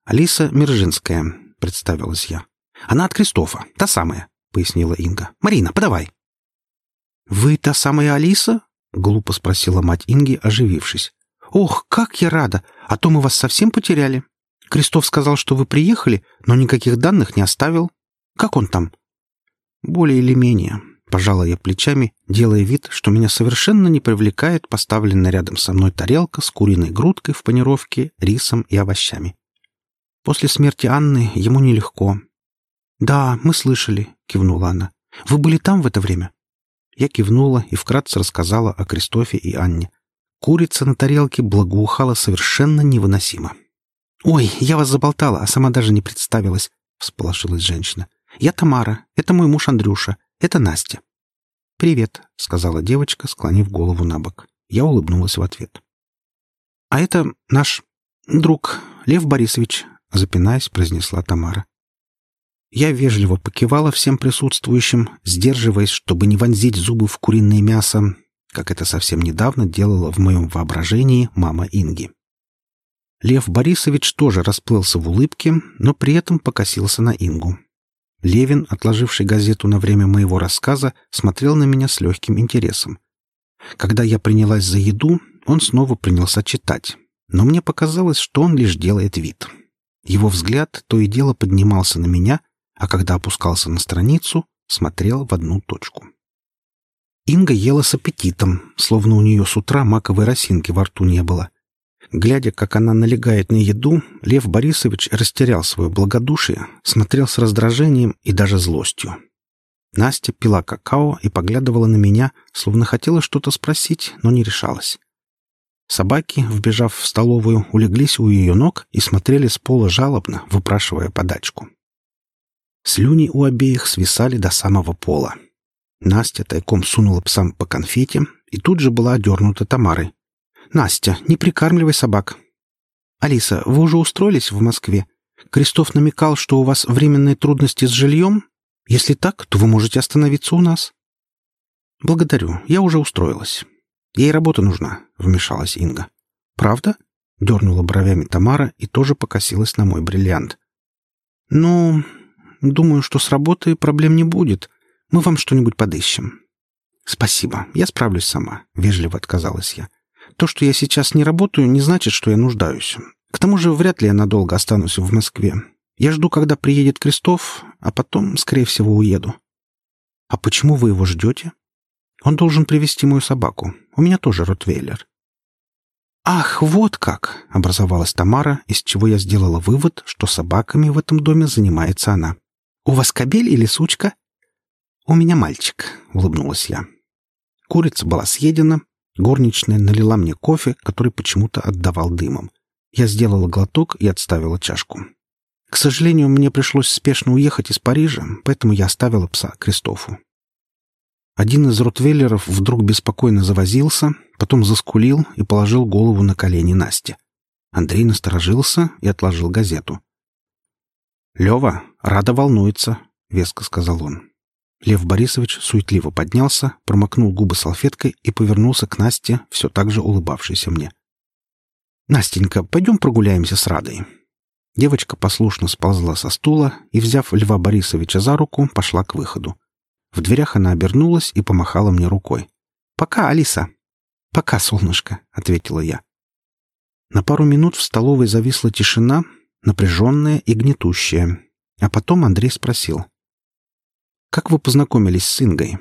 «Алиса Мержинская», — представилась я. «Она от Кристофа, та самая», — пояснила Инга. «Марина, подавай». «Вы та самая Алиса?» — глупо спросила мать Инги, оживившись. «Ох, как я рада! А то мы вас совсем потеряли. Кристоф сказал, что вы приехали, но никаких данных не оставил. Как он там?» «Более или менее», — пожала я плечами, делая вид, что меня совершенно не привлекает поставленная рядом со мной тарелка с куриной грудкой в панировке, рисом и овощами. После смерти Анны ему нелегко. «Да, мы слышали», — кивнула она. «Вы были там в это время?» Я кивнула и вкратце рассказала о Кристофе и Анне. Курица на тарелке благоухала совершенно невыносимо. «Ой, я вас заболтала, а сама даже не представилась», — всполошилась женщина. «Я Тамара, это мой муж Андрюша, это Настя». «Привет», — сказала девочка, склонив голову на бок. Я улыбнулась в ответ. «А это наш друг Лев Борисович, запинаясь, произнесла Тамара. Я вежливо покивала всем присутствующим, сдерживаясь, чтобы не вонзить зубы в куриное мясо, как это совсем недавно делала в моем воображении мама Инги. Лев Борисович тоже расплылся в улыбке, но при этом покосился на Ингу. Левин, отложивший газету на время моего рассказа, смотрел на меня с легким интересом. Когда я принялась за еду, он снова принялся читать, но мне показалось, что он лишь делает вид. Его взгляд то и дело поднимался на меня, а когда опускался на страницу, смотрел в одну точку. Инга ела с аппетитом, словно у нее с утра маковой росинки во рту не было. Глядя, как она налегает на еду, Лев Борисович растерял свое благодушие, смотрел с раздражением и даже злостью. Настя пила какао и поглядывала на меня, словно хотела что-то спросить, но не решалась. Собаки, вбежав в столовую, улеглись у ее ног и смотрели с пола жалобно, выпрашивая подачку. Слюни у обеих свисали до самого пола. Настя тайком сунула псам по конфете и тут же была одернута Тамарой. «Настя, не прикармливай собак». «Алиса, вы уже устроились в Москве? Крестов намекал, что у вас временные трудности с жильем? Если так, то вы можете остановиться у нас». «Благодарю, я уже устроилась. Ей работа нужна», — вмешалась Инга. «Правда?» — дернула бровями Тамара и тоже покосилась на мой бриллиант. «Ну, думаю, что с работы проблем не будет. Мы вам что-нибудь подыщем». «Спасибо, я справлюсь сама», — вежливо отказалась я. «То, что я сейчас не работаю, не значит, что я нуждаюсь. К тому же вряд ли я надолго останусь в Москве. Я жду, когда приедет Крестов, а потом, скорее всего, уеду». «А почему вы его ждете?» «Он должен привести мою собаку. У меня тоже ротвейлер». «Ах, вот как!» — образовалась Тамара, из чего я сделала вывод, что собаками в этом доме занимается она. «У вас кобель или сучка?» «У меня мальчик», — улыбнулась я. Курица была съедена, горничная налила мне кофе, который почему-то отдавал дымом. Я сделала глоток и отставила чашку. К сожалению, мне пришлось спешно уехать из Парижа, поэтому я оставила пса Кристофу. Один из ротвейлеров вдруг беспокойно завозился, потом заскулил и положил голову на колени Насти. Андрей насторожился и отложил газету. «Лева, рада волнуется», — веско сказал он. Лев Борисович суетливо поднялся, промокнул губы салфеткой и повернулся к Насте, все так же улыбавшейся мне. «Настенька, пойдем прогуляемся с Радой». Девочка послушно сползла со стула и, взяв Льва Борисовича за руку, пошла к выходу. В дверях она обернулась и помахала мне рукой. «Пока, Алиса!» «Пока, солнышко!» — ответила я. На пару минут в столовой зависла тишина, напряженная и гнетущая. А потом Андрей спросил. «Как вы познакомились с Ингой?»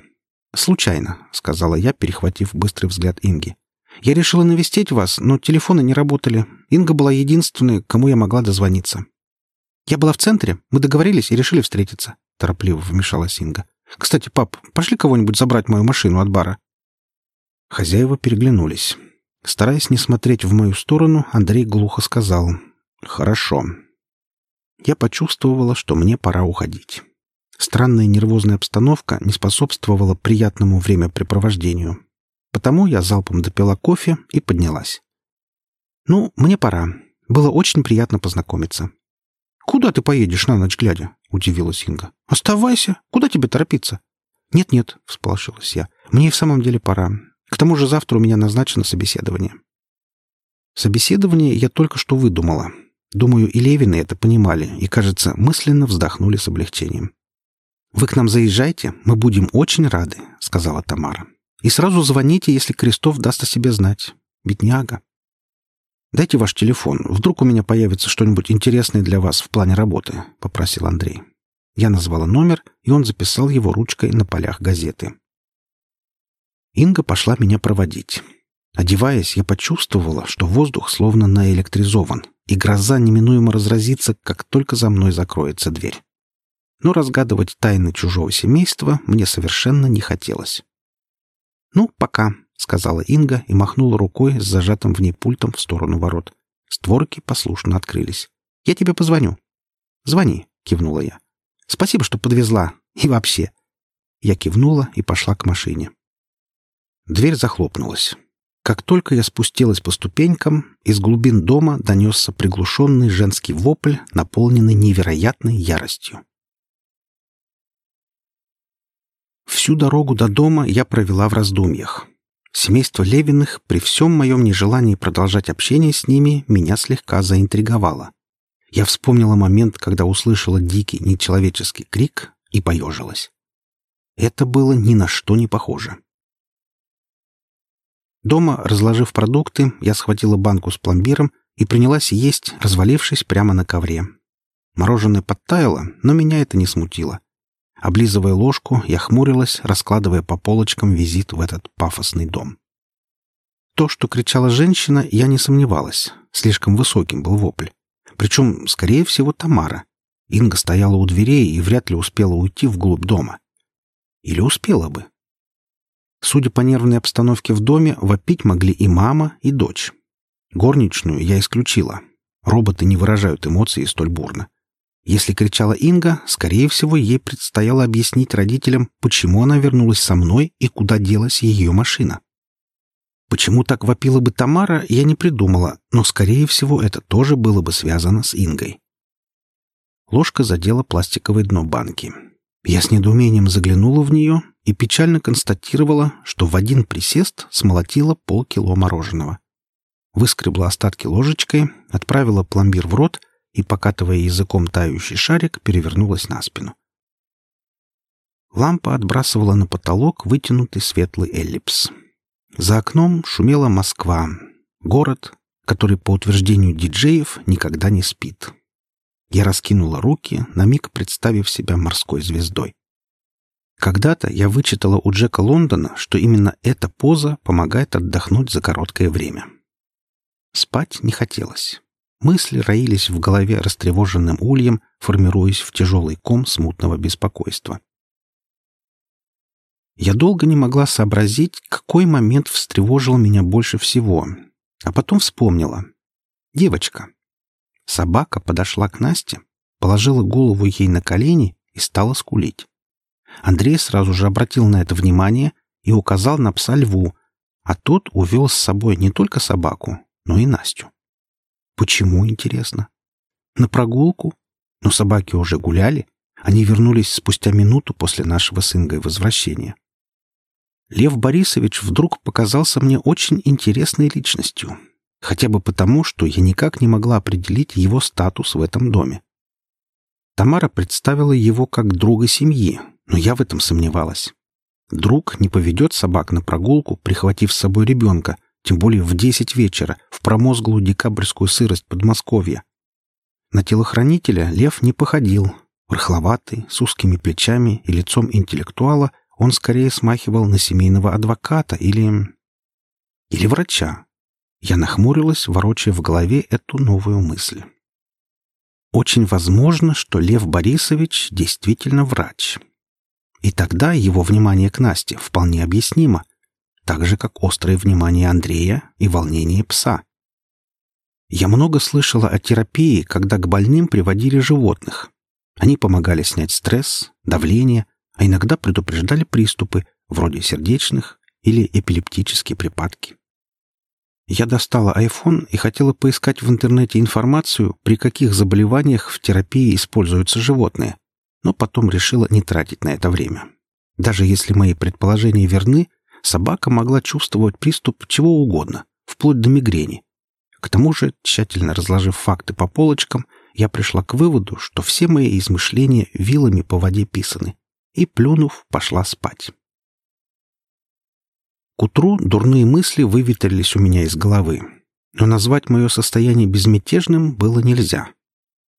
«Случайно», — сказала я, перехватив быстрый взгляд Инги. «Я решила навестить вас, но телефоны не работали. Инга была единственной, кому я могла дозвониться». «Я была в центре, мы договорились и решили встретиться», — торопливо вмешалась Инга. «Кстати, пап, пошли кого-нибудь забрать мою машину от бара». Хозяева переглянулись. Стараясь не смотреть в мою сторону, Андрей глухо сказал «Хорошо». Я почувствовала, что мне пора уходить. Странная нервозная обстановка не способствовала приятному времяпрепровождению. Потому я залпом допила кофе и поднялась. «Ну, мне пора. Было очень приятно познакомиться». «Куда ты поедешь на ночь глядя?» — удивилась Инга. «Оставайся. Куда тебе торопиться?» «Нет-нет», — всполошилась я. «Мне и в самом деле пора. К тому же завтра у меня назначено собеседование». Собеседование я только что выдумала. Думаю, и Левины это понимали и, кажется, мысленно вздохнули с облегчением. «Вы к нам заезжайте, мы будем очень рады», — сказала Тамара. «И сразу звоните, если Крестов даст о себе знать. Бедняга». «Дайте ваш телефон. Вдруг у меня появится что-нибудь интересное для вас в плане работы», — попросил Андрей. Я назвала номер, и он записал его ручкой на полях газеты. Инга пошла меня проводить. Одеваясь, я почувствовала, что воздух словно наэлектризован, и гроза неминуемо разразится, как только за мной закроется дверь но разгадывать тайны чужого семейства мне совершенно не хотелось. «Ну, пока», — сказала Инга и махнула рукой с зажатым в ней пультом в сторону ворот. Створки послушно открылись. «Я тебе позвоню». «Звони», — кивнула я. «Спасибо, что подвезла. И вообще». Я кивнула и пошла к машине. Дверь захлопнулась. Как только я спустилась по ступенькам, из глубин дома донесся приглушенный женский вопль, наполненный невероятной яростью. Всю дорогу до дома я провела в раздумьях. Семейство Левиных, при всем моем нежелании продолжать общение с ними, меня слегка заинтриговало. Я вспомнила момент, когда услышала дикий, нечеловеческий крик и поежилась. Это было ни на что не похоже. Дома, разложив продукты, я схватила банку с пломбиром и принялась есть, развалившись прямо на ковре. Мороженое подтаяло, но меня это не смутило. Облизывая ложку, я хмурилась, раскладывая по полочкам визит в этот пафосный дом. То, что кричала женщина, я не сомневалась. слишком высоким был вопль. Причем, скорее всего, Тамара. Инга стояла у дверей и вряд ли успела уйти вглубь дома. Или успела бы. Судя по нервной обстановке в доме, вопить могли и мама, и дочь. Горничную я исключила. Роботы не выражают эмоции столь бурно. Если кричала Инга, скорее всего, ей предстояло объяснить родителям, почему она вернулась со мной и куда делась ее машина. Почему так вопила бы Тамара, я не придумала, но, скорее всего, это тоже было бы связано с Ингой. Ложка задела пластиковое дно банки. Я с недоумением заглянула в нее и печально констатировала, что в один присест смолотила полкило мороженого. Выскребла остатки ложечкой, отправила пломбир в рот и, покатывая языком тающий шарик, перевернулась на спину. Лампа отбрасывала на потолок вытянутый светлый эллипс. За окном шумела Москва, город, который, по утверждению диджеев, никогда не спит. Я раскинула руки, на миг представив себя морской звездой. Когда-то я вычитала у Джека Лондона, что именно эта поза помогает отдохнуть за короткое время. Спать не хотелось. Мысли роились в голове растревоженным ульем, формируясь в тяжелый ком смутного беспокойства. Я долго не могла сообразить, какой момент встревожил меня больше всего, а потом вспомнила. Девочка. Собака подошла к Насте, положила голову ей на колени и стала скулить. Андрей сразу же обратил на это внимание и указал на пса льву, а тот увел с собой не только собаку, но и Настю. Почему, интересно? На прогулку? Но собаки уже гуляли. Они вернулись спустя минуту после нашего с Ингой возвращения. Лев Борисович вдруг показался мне очень интересной личностью, хотя бы потому, что я никак не могла определить его статус в этом доме. Тамара представила его как друга семьи, но я в этом сомневалась. Друг не поведет собак на прогулку, прихватив с собой ребенка, тем более в десять вечера, в промозглую декабрьскую сырость Подмосковья. На телохранителя лев не походил. Рыхловатый, с узкими плечами и лицом интеллектуала, он скорее смахивал на семейного адвоката или... или врача. Я нахмурилась, ворочая в голове эту новую мысль. Очень возможно, что Лев Борисович действительно врач. И тогда его внимание к Насте вполне объяснимо, так же, как острое внимание Андрея и волнение пса. Я много слышала о терапии, когда к больным приводили животных. Они помогали снять стресс, давление, а иногда предупреждали приступы, вроде сердечных или эпилептические припадки. Я достала iPhone и хотела поискать в интернете информацию, при каких заболеваниях в терапии используются животные, но потом решила не тратить на это время. Даже если мои предположения верны, собака могла чувствовать приступ чего угодно, вплоть до мигрени. К тому же, тщательно разложив факты по полочкам, я пришла к выводу, что все мои измышления вилами по воде писаны, и, плюнув, пошла спать. К утру дурные мысли выветрились у меня из головы, но назвать мое состояние безмятежным было нельзя.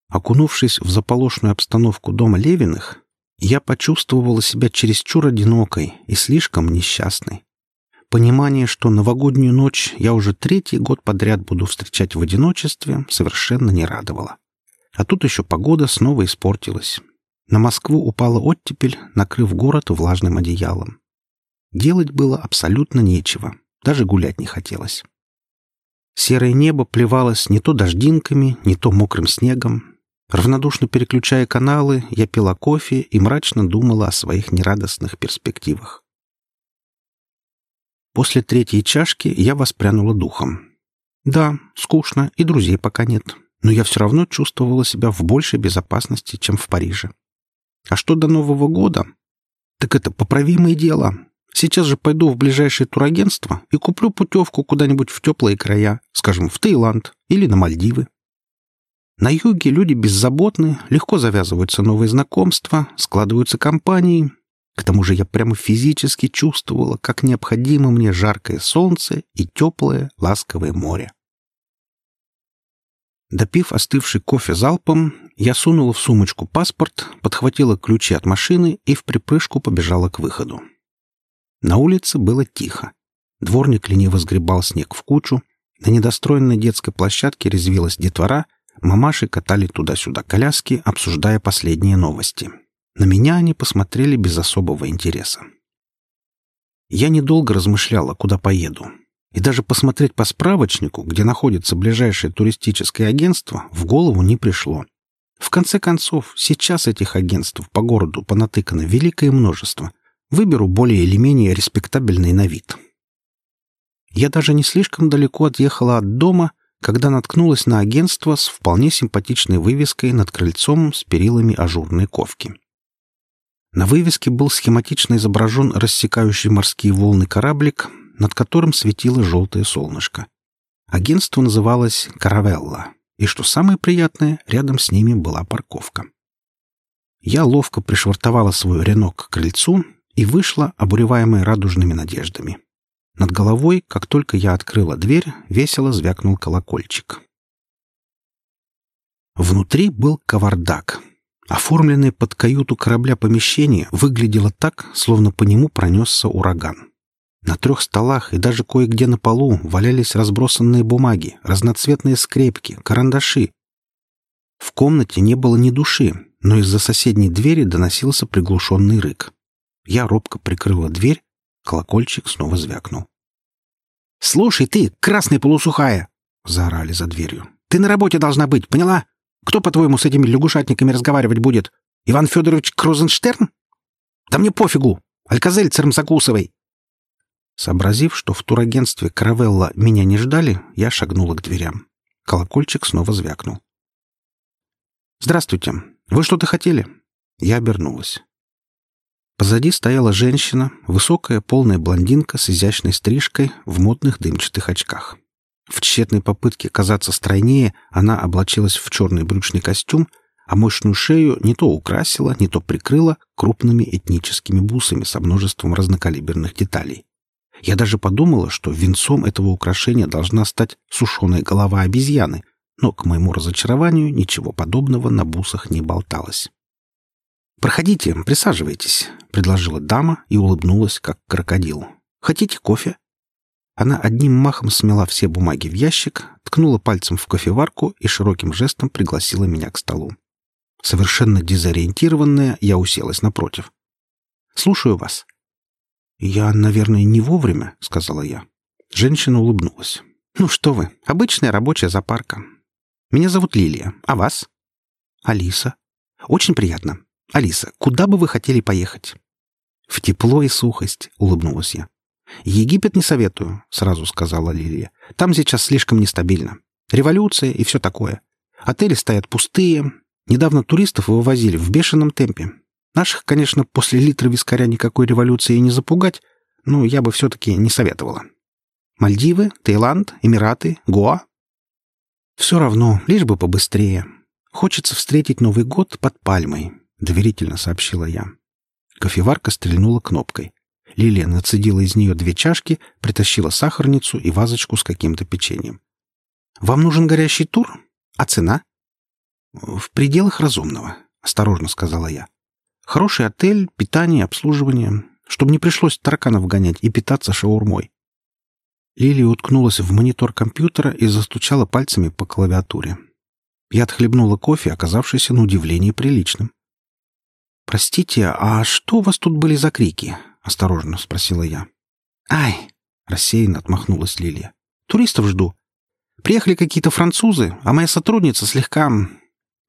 Окунувшись в заполошную обстановку дома Левиных, я почувствовала себя чересчур одинокой и слишком несчастной. Понимание, что новогоднюю ночь я уже третий год подряд буду встречать в одиночестве, совершенно не радовало. А тут еще погода снова испортилась. На Москву упала оттепель, накрыв город влажным одеялом. Делать было абсолютно нечего, даже гулять не хотелось. Серое небо плевалось не то дождинками, не то мокрым снегом, Равнодушно переключая каналы, я пила кофе и мрачно думала о своих нерадостных перспективах. После третьей чашки я воспрянула духом. Да, скучно, и друзей пока нет, но я все равно чувствовала себя в большей безопасности, чем в Париже. А что до Нового года? Так это поправимое дело. Сейчас же пойду в ближайшее турагентство и куплю путевку куда-нибудь в теплые края, скажем, в Таиланд или на Мальдивы. На юге люди беззаботны, легко завязываются новые знакомства, складываются компании. К тому же я прямо физически чувствовала, как необходимо мне жаркое солнце и теплое ласковое море. Допив остывший кофе залпом, я сунула в сумочку паспорт, подхватила ключи от машины и в припрыжку побежала к выходу. На улице было тихо. Дворник лениво сгребал снег в кучу, На недостроенной детской площадке резвилась детвора, мамаши катали туда-сюда коляски, обсуждая последние новости. На меня они посмотрели без особого интереса. Я недолго размышляла, куда поеду. И даже посмотреть по справочнику, где находится ближайшее туристическое агентство, в голову не пришло. В конце концов, сейчас этих агентств по городу понатыкано великое множество. Выберу более или менее респектабельный на вид. Я даже не слишком далеко отъехала от дома, когда наткнулась на агентство с вполне симпатичной вывеской над крыльцом с перилами ажурной ковки. На вывеске был схематично изображен рассекающий морские волны кораблик, над которым светило желтое солнышко. Агентство называлось «Каравелла», и, что самое приятное, рядом с ними была парковка. Я ловко пришвартовала свой Рено к крыльцу и вышла, обуреваемая радужными надеждами. Над головой, как только я открыла дверь, весело звякнул колокольчик. Внутри был кавардак — Оформленное под каюту корабля помещение выглядело так, словно по нему пронесся ураган. На трех столах и даже кое-где на полу валялись разбросанные бумаги, разноцветные скрепки, карандаши. В комнате не было ни души, но из-за соседней двери доносился приглушенный рык. Я робко прикрыла дверь, колокольчик снова звякнул. «Слушай ты, красная полусухая!» — заорали за дверью. «Ты на работе должна быть, поняла? Кто, по-твоему, с этими лягушатниками разговаривать будет? Иван Федорович Крузенштерн? Да мне пофигу. Альказельцером закусывай. Сообразив, что в турагентстве Каравелла меня не ждали, я шагнула к дверям. Колокольчик снова звякнул. «Здравствуйте. Вы что-то хотели?» Я обернулась. Позади стояла женщина, высокая полная блондинка с изящной стрижкой в модных дымчатых очках. В тщетной попытке казаться стройнее она облачилась в черный брючный костюм, а мощную шею не то украсила, не то прикрыла крупными этническими бусами со множеством разнокалиберных деталей. Я даже подумала, что венцом этого украшения должна стать сушеная голова обезьяны, но, к моему разочарованию, ничего подобного на бусах не болталось. «Проходите, присаживайтесь», — предложила дама и улыбнулась, как крокодил. «Хотите кофе?» Она одним махом смела все бумаги в ящик, ткнула пальцем в кофеварку и широким жестом пригласила меня к столу. Совершенно дезориентированная, я уселась напротив. «Слушаю вас». «Я, наверное, не вовремя», — сказала я. Женщина улыбнулась. «Ну что вы, обычная рабочая запарка. Меня зовут Лилия. А вас?» «Алиса». «Очень приятно. Алиса, куда бы вы хотели поехать?» «В тепло и сухость», — улыбнулась я. «Египет не советую», — сразу сказала Лилия. «Там сейчас слишком нестабильно. Революция и все такое. Отели стоят пустые. Недавно туристов вывозили в бешеном темпе. Наших, конечно, после литра вискаря никакой революции не запугать, но я бы все-таки не советовала. Мальдивы, Таиланд, Эмираты, Гоа. Все равно, лишь бы побыстрее. Хочется встретить Новый год под пальмой, — доверительно сообщила я. Кофеварка стрельнула кнопкой. Лилия нацедила из нее две чашки, притащила сахарницу и вазочку с каким-то печеньем. «Вам нужен горящий тур? А цена?» «В пределах разумного», — осторожно сказала я. «Хороший отель, питание, обслуживание, чтобы не пришлось тараканов гонять и питаться шаурмой». Лилия уткнулась в монитор компьютера и застучала пальцами по клавиатуре. Я отхлебнула кофе, оказавшийся на удивление приличным. «Простите, а что у вас тут были за крики?» — осторожно спросила я. «Ай!» — рассеянно отмахнулась Лилия. «Туристов жду. Приехали какие-то французы, а моя сотрудница слегка...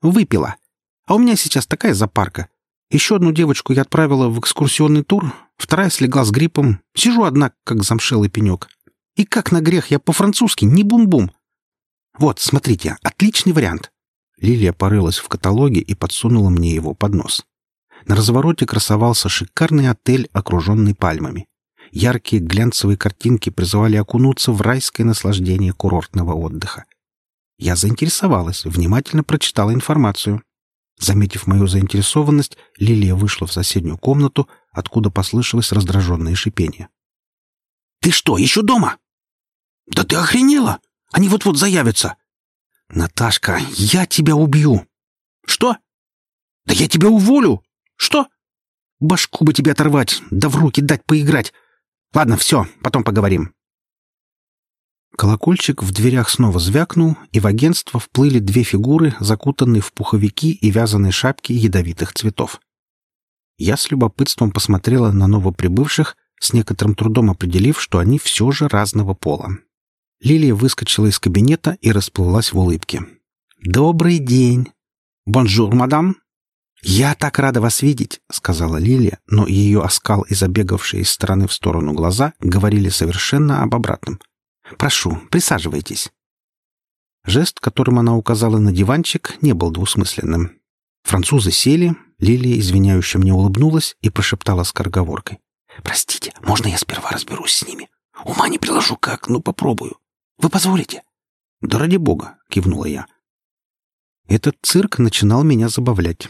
выпила. А у меня сейчас такая запарка. Еще одну девочку я отправила в экскурсионный тур, вторая слегла с гриппом. Сижу одна, как замшелый пенек. И как на грех я по-французски, не бум-бум. Вот, смотрите, отличный вариант». Лилия порылась в каталоге и подсунула мне его под нос. На развороте красовался шикарный отель, окруженный пальмами. Яркие глянцевые картинки призывали окунуться в райское наслаждение курортного отдыха. Я заинтересовалась, внимательно прочитала информацию. Заметив мою заинтересованность, Лилия вышла в соседнюю комнату, откуда послышалось раздраженное шипение. «Ты что, еще дома?» «Да ты охренела! Они вот-вот заявятся!» «Наташка, я тебя убью!» «Что?» «Да я тебя уволю! «Что?» «Башку бы тебе оторвать, да в руки дать поиграть. Ладно, все, потом поговорим». Колокольчик в дверях снова звякнул, и в агентство вплыли две фигуры, закутанные в пуховики и вязаные шапки ядовитых цветов. Я с любопытством посмотрела на новоприбывших, с некоторым трудом определив, что они все же разного пола. Лилия выскочила из кабинета и расплылась в улыбке. «Добрый день!» «Bonjour, madame!» «Я так рада вас видеть», — сказала Лилия, но ее оскал и забегавшие из стороны в сторону глаза говорили совершенно об обратном. «Прошу, присаживайтесь». Жест, которым она указала на диванчик, не был двусмысленным. Французы сели, Лилия, извиняюще мне улыбнулась и прошептала скороговоркой. «Простите, можно я сперва разберусь с ними? Ума не приложу как, ну попробую. Вы позволите?» «Да ради бога», — кивнула я. Этот цирк начинал меня забавлять.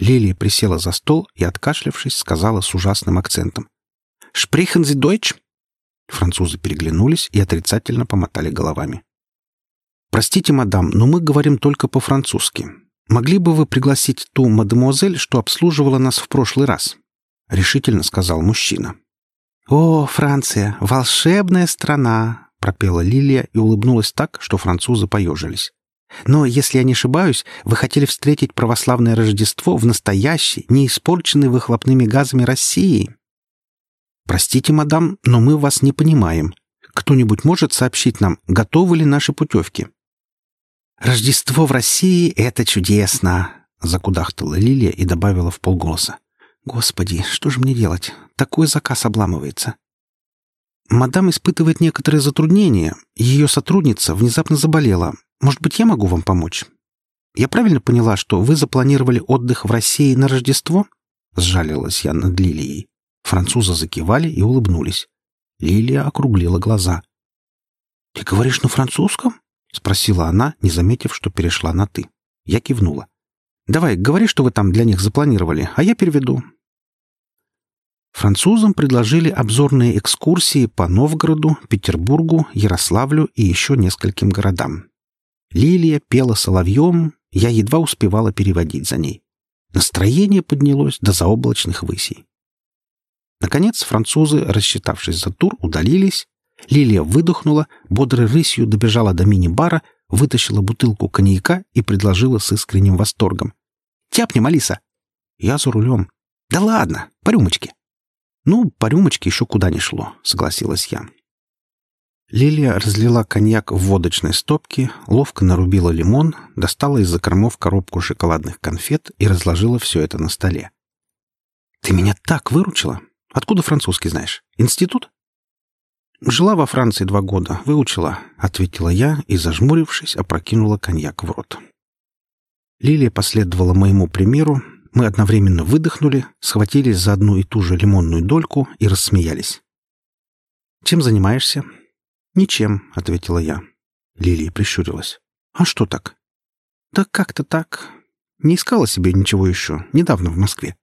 Лилия присела за стол и, откашлявшись, сказала с ужасным акцентом. «Шприхен Sie Deutsch?» Французы переглянулись и отрицательно помотали головами. «Простите, мадам, но мы говорим только по-французски. Могли бы вы пригласить ту мадемуазель, что обслуживала нас в прошлый раз?» — решительно сказал мужчина. «О, Франция, волшебная страна!» — пропела Лилия и улыбнулась так, что французы поежились. «Но, если я не ошибаюсь, вы хотели встретить православное Рождество в настоящей, не испорченной выхлопными газами России?» «Простите, мадам, но мы вас не понимаем. Кто-нибудь может сообщить нам, готовы ли наши путевки?» «Рождество в России — это чудесно!» — закудахтала Лилия и добавила в полголоса. «Господи, что же мне делать? Такой заказ обламывается». «Мадам испытывает некоторые затруднения. Ее сотрудница внезапно заболела. Может быть, я могу вам помочь? Я правильно поняла, что вы запланировали отдых в России на Рождество?» Сжалилась я над Лилией. Французы закивали и улыбнулись. Лилия округлила глаза. «Ты говоришь на французском?» — спросила она, не заметив, что перешла на «ты». Я кивнула. «Давай, говори, что вы там для них запланировали, а я переведу». Французам предложили обзорные экскурсии по Новгороду, Петербургу, Ярославлю и еще нескольким городам. Лилия пела соловьем, я едва успевала переводить за ней. Настроение поднялось до заоблачных высей. Наконец французы, рассчитавшись за тур, удалились, Лилия выдохнула, бодрой рысью добежала до мини-бара, вытащила бутылку коньяка и предложила с искренним восторгом. «Тяпнем, Алиса!» «Я за рулем». «Да ладно, по рюмочке». «Ну, по рюмочке еще куда ни шло», — согласилась я. Лилия разлила коньяк в водочной стопке, ловко нарубила лимон, достала из закромов коробку шоколадных конфет и разложила все это на столе. «Ты меня так выручила! Откуда французский знаешь? Институт?» «Жила во Франции два года, выучила», — ответила я и, зажмурившись, опрокинула коньяк в рот. Лилия последовала моему примеру, мы одновременно выдохнули, схватились за одну и ту же лимонную дольку и рассмеялись. «Чем занимаешься?» «Ничем», — ответила я. Лилия прищурилась. «А что так?» «Да как-то так. Не искала себе ничего еще, недавно в Москве».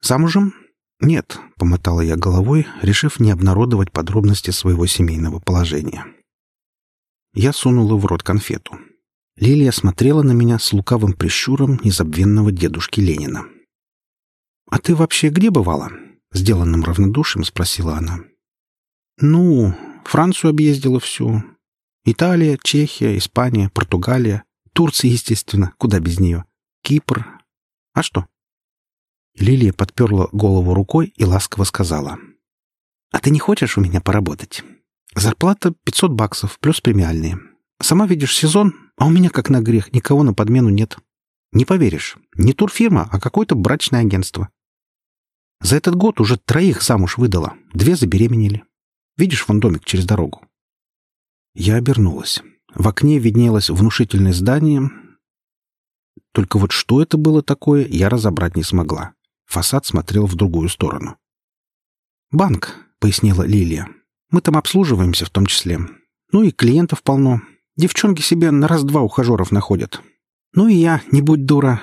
«Замужем?» «Нет», — помотала я головой, решив не обнародовать подробности своего семейного положения. Я сунула в рот конфету. Лилия смотрела на меня с лукавым прищуром незабвенного дедушки Ленина. «А ты вообще где бывала?» — сделанным равнодушием спросила она. «Ну, Францию объездила всю. Италия, Чехия, Испания, Португалия, Турция, естественно, куда без нее. Кипр. А что?» Лилия подперла голову рукой и ласково сказала. «А ты не хочешь у меня поработать? Зарплата 500 баксов плюс премиальные. Сама видишь сезон, а у меня, как на грех, никого на подмену нет. Не поверишь, не турфирма, а какое-то брачное агентство. За этот год уже троих замуж выдала, две забеременели. Видишь вон домик через дорогу?» Я обернулась. В окне виднелось внушительное здание. Только вот что это было такое, я разобрать не смогла. Фасад смотрел в другую сторону. «Банк», — пояснила Лилия. «Мы там обслуживаемся в том числе. Ну и клиентов полно. Девчонки себе на раз-два ухажеров находят. Ну и я, не будь дура.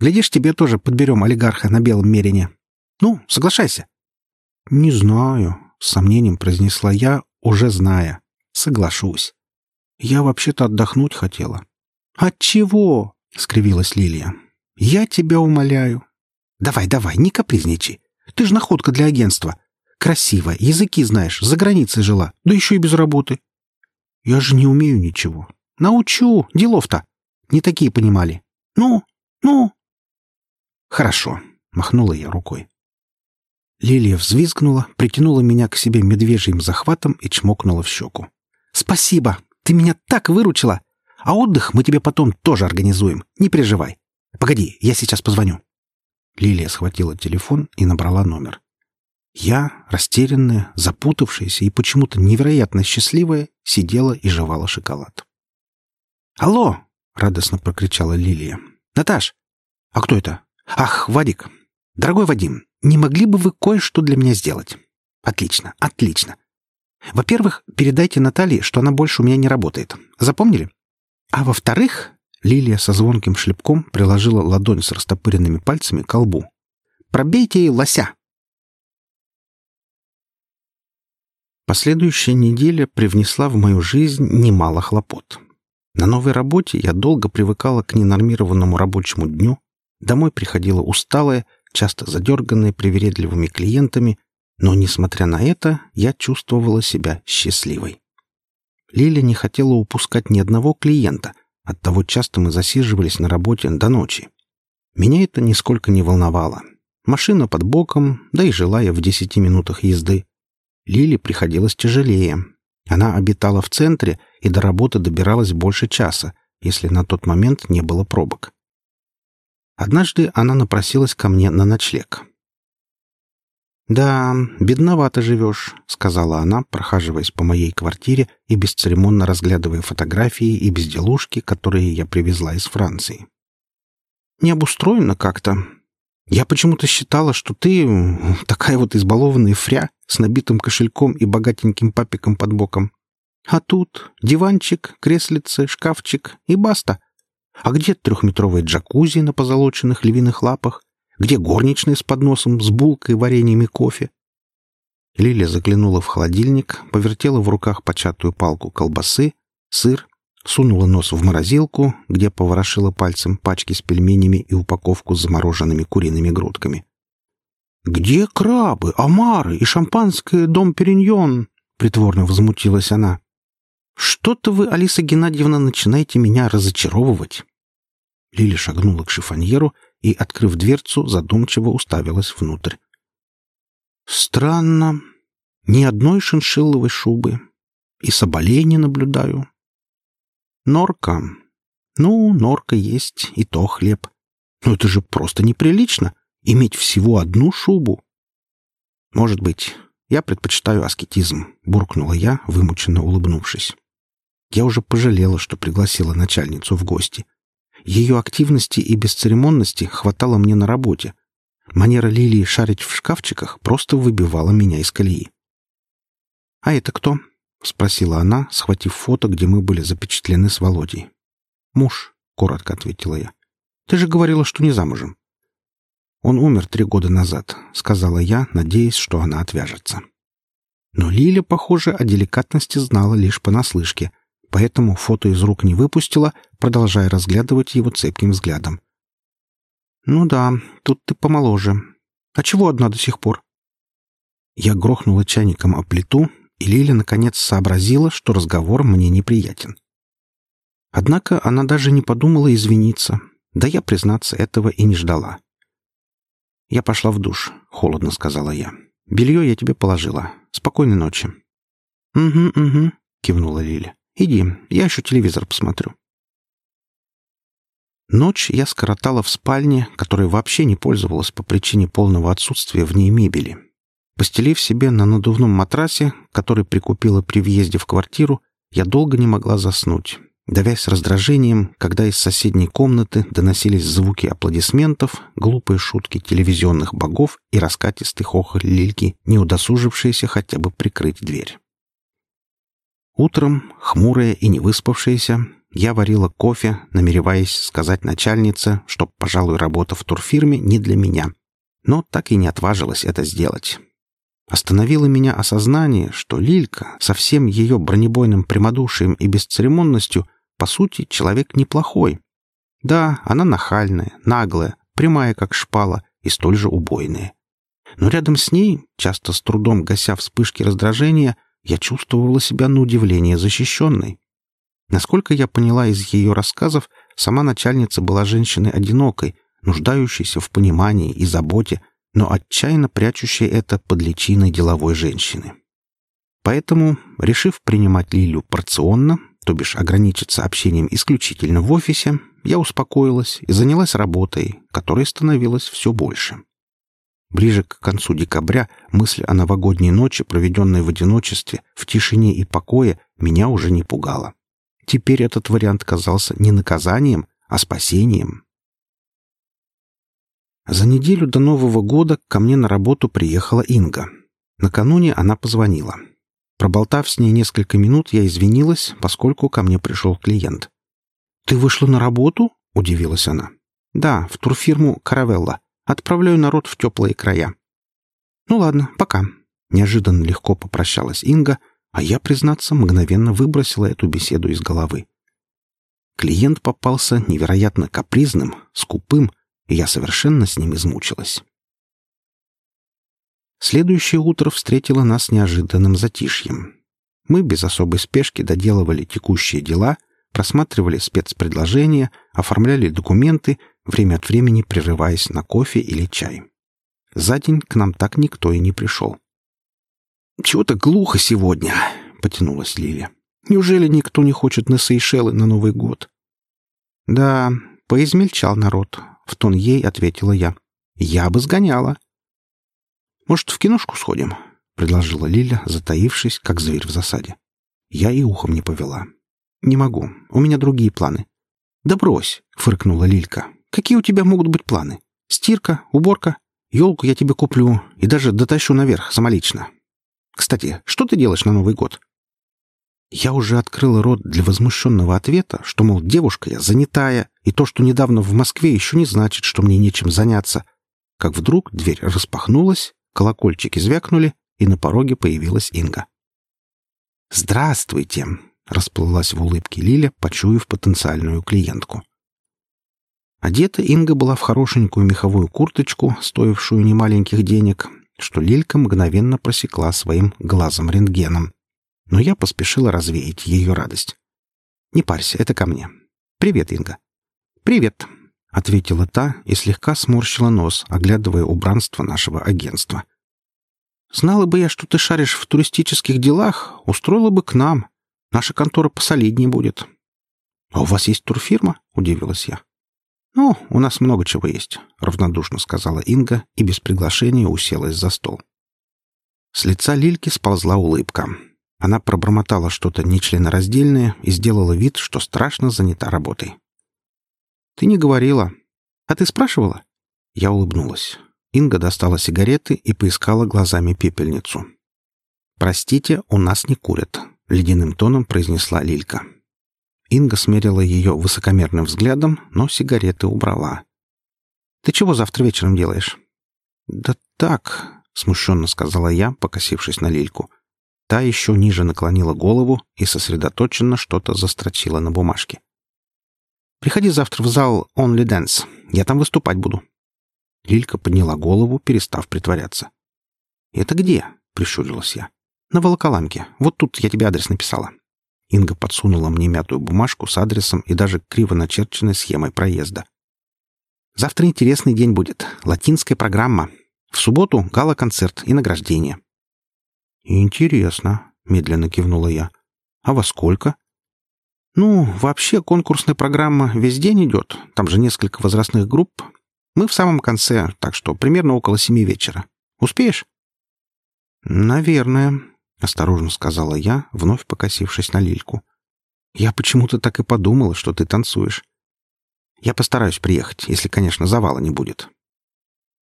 Глядишь, тебе тоже подберем олигарха на белом мерине. Ну, соглашайся». «Не знаю», — с сомнением произнесла я, уже зная. «Соглашусь. Я вообще-то отдохнуть хотела». «От чего?» — скривилась Лилия. «Я тебя умоляю. Давай, давай, не капризничай. Ты же находка для агентства. Красивая, языки знаешь, за границей жила, да еще и без работы. Я же не умею ничего. Научу, делов-то. Не такие понимали. Ну, ну. Хорошо, махнула я рукой. Лилия взвизгнула, притянула меня к себе медвежьим захватом и чмокнула в щеку. «Спасибо! Ты меня так выручила! А отдых мы тебе потом тоже организуем. Не переживай. Погоди, я сейчас позвоню». Лилия схватила телефон и набрала номер. Я, растерянная, запутавшаяся и почему-то невероятно счастливая, сидела и жевала шоколад. «Алло!» — радостно прокричала Лилия. «Наташ! А кто это? Ах, Вадик! Дорогой Вадим, не могли бы вы кое-что для меня сделать? Отлично, отлично. Во-первых, передайте Наталье, что она больше у меня не работает. Запомнили? А во-вторых, Лилия со звонким шлепком приложила ладонь с растопыренными пальцами к колбу. Пробейте ей лося. Последующая неделя привнесла в мою жизнь немало хлопот. На новой работе я долго привыкала к ненормированному рабочему дню, домой приходила усталая, часто задерганная привередливыми клиентами, но, несмотря на это, я чувствовала себя счастливой. Лиля не хотела упускать ни одного клиента, оттого часто мы засиживались на работе до ночи. Меня это нисколько не волновало. Машина под боком, да и жила я в десяти минутах езды. Лиле приходилось тяжелее. Она обитала в центре и до работы добиралась больше часа, если на тот момент не было пробок. Однажды она напросилась ко мне на ночлег. «Да, бедновато живешь», — сказала она, прохаживаясь по моей квартире и бесцеремонно разглядывая фотографии и безделушки, которые я привезла из Франции. «Не обустроено как-то. Я почему-то считала, что ты такая вот избалованная фря с набитым кошельком и богатеньким папиком под боком. А тут диванчик, креслице, шкафчик и баста. А где трехметровая джакузи на позолоченных львиных лапах? Где горничная с подносом, с булкой, вареньем и кофе? Лиля заглянула в холодильник, повертела в руках початую палку колбасы, сыр, сунула нос в морозилку, где поворошила пальцем пачки с пельменями и упаковку с замороженными куриными грудками. «Где крабы, омары и шампанское дом Периньон?» — притворно возмутилась она. «Что-то вы, Алиса Геннадьевна, начинаете меня разочаровывать». Лили шагнула к шифоньеру и, открыв дверцу, задумчиво уставилась внутрь. «Странно. Ни одной шиншилловой шубы. И соболей не наблюдаю. Норка. Ну, норка есть, и то хлеб. Но это же просто неприлично — иметь всего одну шубу. Может быть, я предпочитаю аскетизм, — буркнула я, вымученно улыбнувшись. Я уже пожалела, что пригласила начальницу в гости. Ее активности и бесцеремонности хватало мне на работе. Манера Лилии шарить в шкафчиках просто выбивала меня из колеи. «А это кто?» — спросила она, схватив фото, где мы были запечатлены с Володей. «Муж», — коротко ответила я. «Ты же говорила, что не замужем». «Он умер три года назад», — сказала я, надеясь, что она отвяжется. Но Лиля, похоже, о деликатности знала лишь понаслышке — поэтому фото из рук не выпустила, продолжая разглядывать его цепким взглядом. «Ну да, тут ты помоложе. А чего одна до сих пор?» Я грохнула чайником о плиту, и Лиля наконец сообразила, что разговор мне неприятен. Однако она даже не подумала извиниться, да я, признаться, этого и не ждала. «Я пошла в душ», — холодно сказала я. «Белье я тебе положила. Спокойной ночи». «Угу, угу», — кивнула Лиля. Иди, я еще телевизор посмотрю. Ночь я скоротала в спальне, которая вообще не пользовалась по причине полного отсутствия в ней мебели. Постелив себе на надувном матрасе, который прикупила при въезде в квартиру, я долго не могла заснуть, давясь раздражением, когда из соседней комнаты доносились звуки аплодисментов, глупые шутки телевизионных богов и раскатистый хохот лильки, не удосужившиеся хотя бы прикрыть дверь. Утром, хмурая и невыспавшаяся, я варила кофе, намереваясь сказать начальнице, что, пожалуй, работа в турфирме не для меня. Но так и не отважилась это сделать. Остановило меня осознание, что Лилька со всем ее бронебойным прямодушием и бесцеремонностью, по сути, человек неплохой. Да, она нахальная, наглая, прямая, как шпала, и столь же убойная. Но рядом с ней, часто с трудом гася вспышки раздражения, я чувствовала себя на удивление защищенной. Насколько я поняла из ее рассказов, сама начальница была женщиной одинокой, нуждающейся в понимании и заботе, но отчаянно прячущей это под личиной деловой женщины. Поэтому, решив принимать Лилю порционно, то бишь ограничиться общением исключительно в офисе, я успокоилась и занялась работой, которой становилось все больше. Ближе к концу декабря мысль о новогодней ночи, проведенной в одиночестве, в тишине и покое, меня уже не пугала. Теперь этот вариант казался не наказанием, а спасением. За неделю до Нового года ко мне на работу приехала Инга. Накануне она позвонила. Проболтав с ней несколько минут, я извинилась, поскольку ко мне пришел клиент. «Ты вышла на работу?» — удивилась она. «Да, в турфирму «Каравелла». Отправляю народ в теплые края». «Ну ладно, пока». Неожиданно легко попрощалась Инга, а я, признаться, мгновенно выбросила эту беседу из головы. Клиент попался невероятно капризным, скупым, и я совершенно с ним измучилась. Следующее утро встретило нас неожиданным затишьем. Мы без особой спешки доделывали текущие дела, просматривали спецпредложения, оформляли документы, время от времени прерываясь на кофе или чай. За день к нам так никто и не пришел. «Чего-то глухо сегодня», — потянулась Лилия. «Неужели никто не хочет на Сейшелы на Новый год?» «Да, поизмельчал народ», — в тон ей ответила я. «Я бы сгоняла». «Может, в киношку сходим?» — предложила Лиля, затаившись, как зверь в засаде. Я и ухом не повела. «Не могу. У меня другие планы». «Да брось!» — фыркнула Лилька. «Какие у тебя могут быть планы? Стирка, уборка? Елку я тебе куплю и даже дотащу наверх самолично. Кстати, что ты делаешь на Новый год?» Я уже открыла рот для возмущенного ответа, что, мол, девушка я занятая, и то, что недавно в Москве, еще не значит, что мне нечем заняться. Как вдруг дверь распахнулась, колокольчики звякнули, и на пороге появилась Инга. «Здравствуйте!» — расплылась в улыбке Лиля, почуяв потенциальную клиентку. Одета Инга была в хорошенькую меховую курточку, стоившую немаленьких денег, что Лилька мгновенно просекла своим глазом-рентгеном. Но я поспешила развеять ее радость. «Не парься, это ко мне. Привет, Инга». «Привет», — ответила та и слегка сморщила нос, оглядывая убранство нашего агентства. «Знала бы я, что ты шаришь в туристических делах, устроила бы к нам. Наша контора посолиднее будет». «А у вас есть турфирма?» — удивилась я. «Ну, у нас много чего есть», — равнодушно сказала Инга и без приглашения уселась за стол. С лица Лильки сползла улыбка. Она пробормотала что-то нечленораздельное и сделала вид, что страшно занята работой. «Ты не говорила. А ты спрашивала?» Я улыбнулась. Инга достала сигареты и поискала глазами пепельницу. «Простите, у нас не курят», — ледяным тоном произнесла Лилька. Инга смерила ее высокомерным взглядом, но сигареты убрала. «Ты чего завтра вечером делаешь?» «Да так», — смущенно сказала я, покосившись на Лильку. Та еще ниже наклонила голову и сосредоточенно что-то застрочила на бумажке. «Приходи завтра в зал Only Dance. Я там выступать буду». Лилька подняла голову, перестав притворяться. «Это где?» — прищурилась я. «На Волоколамке. Вот тут я тебе адрес написала». Инга подсунула мне мятую бумажку с адресом и даже криво начерченной схемой проезда. «Завтра интересный день будет. Латинская программа. В субботу гала-концерт и награждение». «Интересно», — медленно кивнула я. «А во сколько?» «Ну, вообще конкурсная программа весь день идет. Там же несколько возрастных групп. Мы в самом конце, так что примерно около семи вечера. Успеешь?» «Наверное», осторожно сказала я, вновь покосившись на Лильку. Я почему-то так и подумала, что ты танцуешь. Я постараюсь приехать, если, конечно, завала не будет.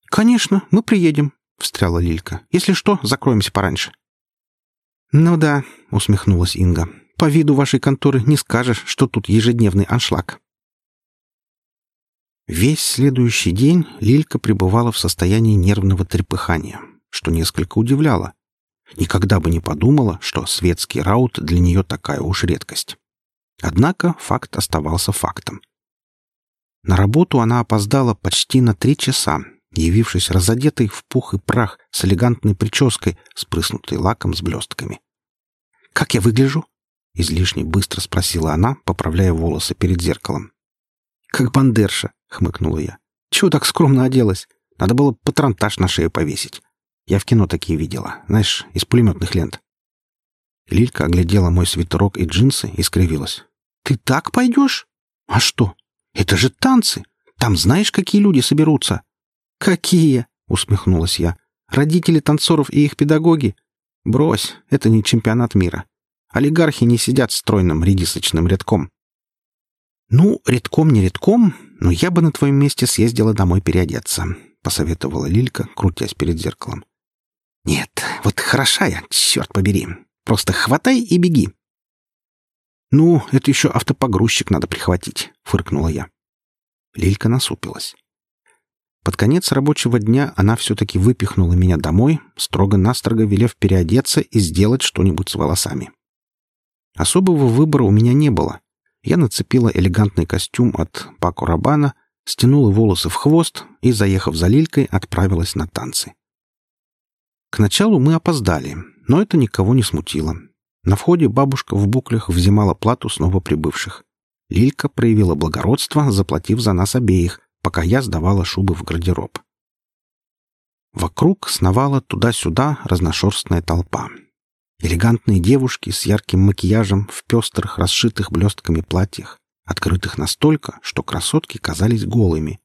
Конечно, мы приедем, встряла Лилька. Если что, закроемся пораньше. Ну да, усмехнулась Инга. По виду вашей конторы не скажешь, что тут ежедневный аншлаг. Весь следующий день Лилька пребывала в состоянии нервного трепыхания, что несколько удивляло. Никогда бы не подумала, что светский раут для нее такая уж редкость. Однако факт оставался фактом. На работу она опоздала почти на три часа, явившись разодетой в пух и прах с элегантной прической, спрыснутой лаком с блестками. Как я выгляжу?» — излишне быстро спросила она, поправляя волосы перед зеркалом. «Как бандерша», — хмыкнула я. «Чего так скромно оделась? Надо было патронтаж на шею повесить. Я в кино такие видела, знаешь, из пулеметных лент». Лилька оглядела мой свитерок и джинсы и скривилась. «Ты так пойдешь? А что? Это же танцы! Там знаешь, какие люди соберутся?» «Какие?» — усмехнулась я. «Родители танцоров и их педагоги? Брось, это не чемпионат мира. Олигархи не сидят стройным редисочным рядком. «Ну, редком не редком, но я бы на твоем месте съездила домой переодеться», — посоветовала Лилька, крутясь перед зеркалом. «Нет, вот хороша я, черт побери. Просто хватай и беги». «Ну, это еще автопогрузчик надо прихватить», — фыркнула я. Лилька насупилась. Под конец рабочего дня она все-таки выпихнула меня домой, строго-настрого велев переодеться и сделать что-нибудь с волосами. Особого выбора у меня не было. Я нацепила элегантный костюм от Пако Рабана, стянула волосы в хвост и, заехав за Лилькой, отправилась на танцы. К началу мы опоздали, но это никого не смутило. На входе бабушка в буклях взимала плату с новоприбывших. Лилька проявила благородство, заплатив за нас обеих, пока я сдавала шубы в гардероб. Вокруг сновала туда-сюда разношерстная толпа. Элегантные девушки с ярким макияжем в пестрых, расшитых блестками платьях, открытых настолько, что красотки казались голыми.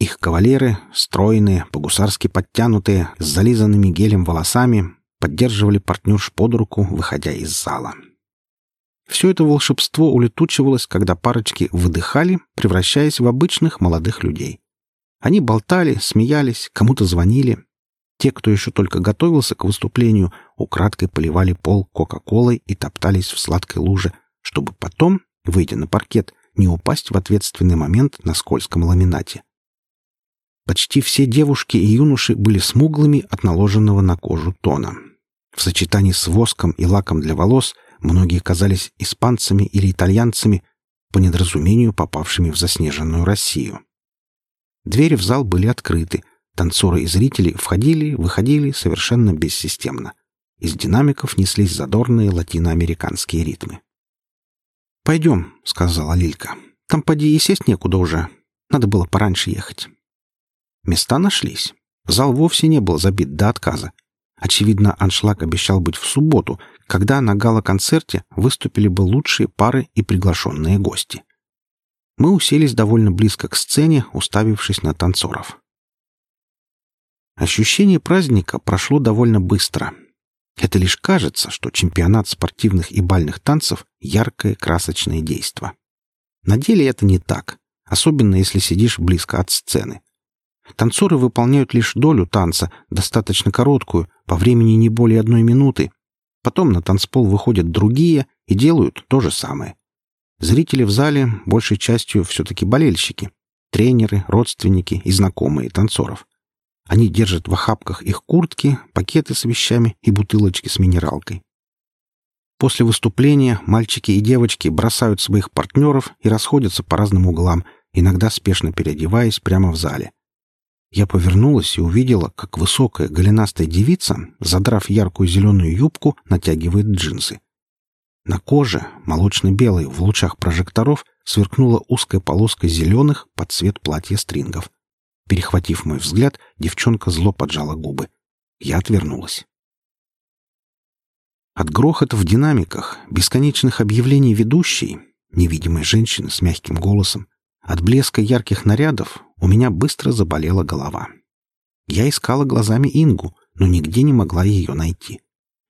Их кавалеры, стройные, по-гусарски подтянутые, с зализанными гелем волосами, поддерживали партнерш под руку, выходя из зала. Все это волшебство улетучивалось, когда парочки выдыхали, превращаясь в обычных молодых людей. Они болтали, смеялись, кому-то звонили, те, кто еще только готовился к выступлению, украдкой поливали пол Кока-Колой и топтались в сладкой луже, чтобы потом, выйдя на паркет, не упасть в ответственный момент на скользком ламинате. Почти все девушки и юноши были смуглыми от наложенного на кожу тона. В сочетании с воском и лаком для волос многие казались испанцами или итальянцами, по недоразумению попавшими в заснеженную Россию. Двери в зал были открыты, Танцоры и зрители входили, выходили совершенно бессистемно. Из динамиков неслись задорные латиноамериканские ритмы. «Пойдем», — сказала Лилька. «Там поди и сесть некуда уже. Надо было пораньше ехать». Места нашлись. Зал вовсе не был забит до отказа. Очевидно, аншлаг обещал быть в субботу, когда на гала-концерте выступили бы лучшие пары и приглашенные гости. Мы уселись довольно близко к сцене, уставившись на танцоров. Ощущение праздника прошло довольно быстро. Это лишь кажется, что чемпионат спортивных и бальных танцев — яркое красочное действо. На деле это не так, особенно если сидишь близко от сцены. Танцоры выполняют лишь долю танца, достаточно короткую, по времени не более одной минуты. Потом на танцпол выходят другие и делают то же самое. Зрители в зале большей частью все-таки болельщики, тренеры, родственники и знакомые танцоров. Они держат в охапках их куртки, пакеты с вещами и бутылочки с минералкой. После выступления мальчики и девочки бросают своих партнеров и расходятся по разным углам, иногда спешно переодеваясь прямо в зале. Я повернулась и увидела, как высокая голенастая девица, задрав яркую зеленую юбку, натягивает джинсы. На коже, молочно-белой в лучах прожекторов, сверкнула узкая полоска зеленых под цвет платья стрингов. Перехватив мой взгляд, девчонка зло поджала губы. Я отвернулась. От грохота в динамиках, бесконечных объявлений ведущей, невидимой женщины с мягким голосом, от блеска ярких нарядов у меня быстро заболела голова. Я искала глазами Ингу, но нигде не могла ее найти.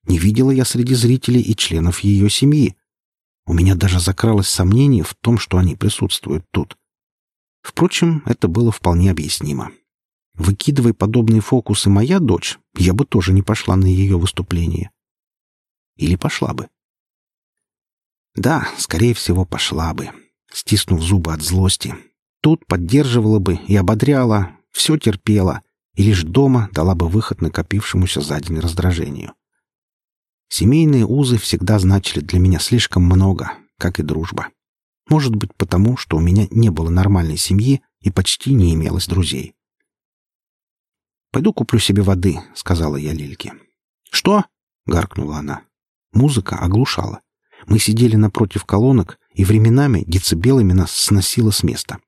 Не видела я среди зрителей и членов ее семьи. У меня даже закралось сомнение в том, что они присутствуют тут. Впрочем, это было вполне объяснимо. Выкидывая подобные фокусы моя дочь, я бы тоже не пошла на ее выступление. Или пошла бы. Да, скорее всего, пошла бы, стиснув зубы от злости. Тут поддерживала бы и ободряла, все терпела, и лишь дома дала бы выход накопившемуся за день раздражению. Семейные узы всегда значили для меня слишком много, как и дружба. Может быть, потому, что у меня не было нормальной семьи и почти не имелось друзей. «Пойду куплю себе воды», — сказала я Лильке. «Что?» — гаркнула она. Музыка оглушала. Мы сидели напротив колонок, и временами децибелами нас сносило с места.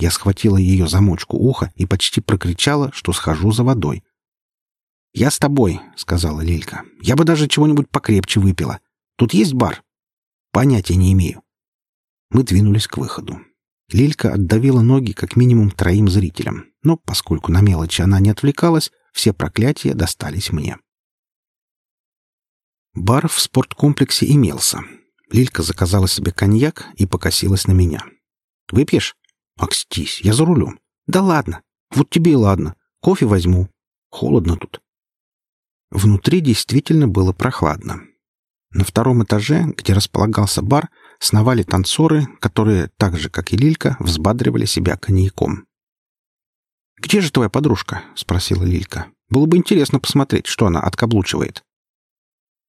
Я схватила ее замочку уха и почти прокричала, что схожу за водой. «Я с тобой», — сказала Лилька. «Я бы даже чего-нибудь покрепче выпила. Тут есть бар?» «Понятия не имею». Мы двинулись к выходу. Лилька отдавила ноги как минимум троим зрителям, но поскольку на мелочи она не отвлекалась, все проклятия достались мне. Бар в спорткомплексе имелся. Лилька заказала себе коньяк и покосилась на меня. «Выпьешь?» «Акстись, я за рулем». «Да ладно. Вот тебе и ладно. Кофе возьму. Холодно тут». Внутри действительно было прохладно. На втором этаже, где располагался бар, сновали танцоры, которые, так же, как и Лилька, взбадривали себя коньяком. «Где же твоя подружка?» — спросила Лилька. «Было бы интересно посмотреть, что она откаблучивает».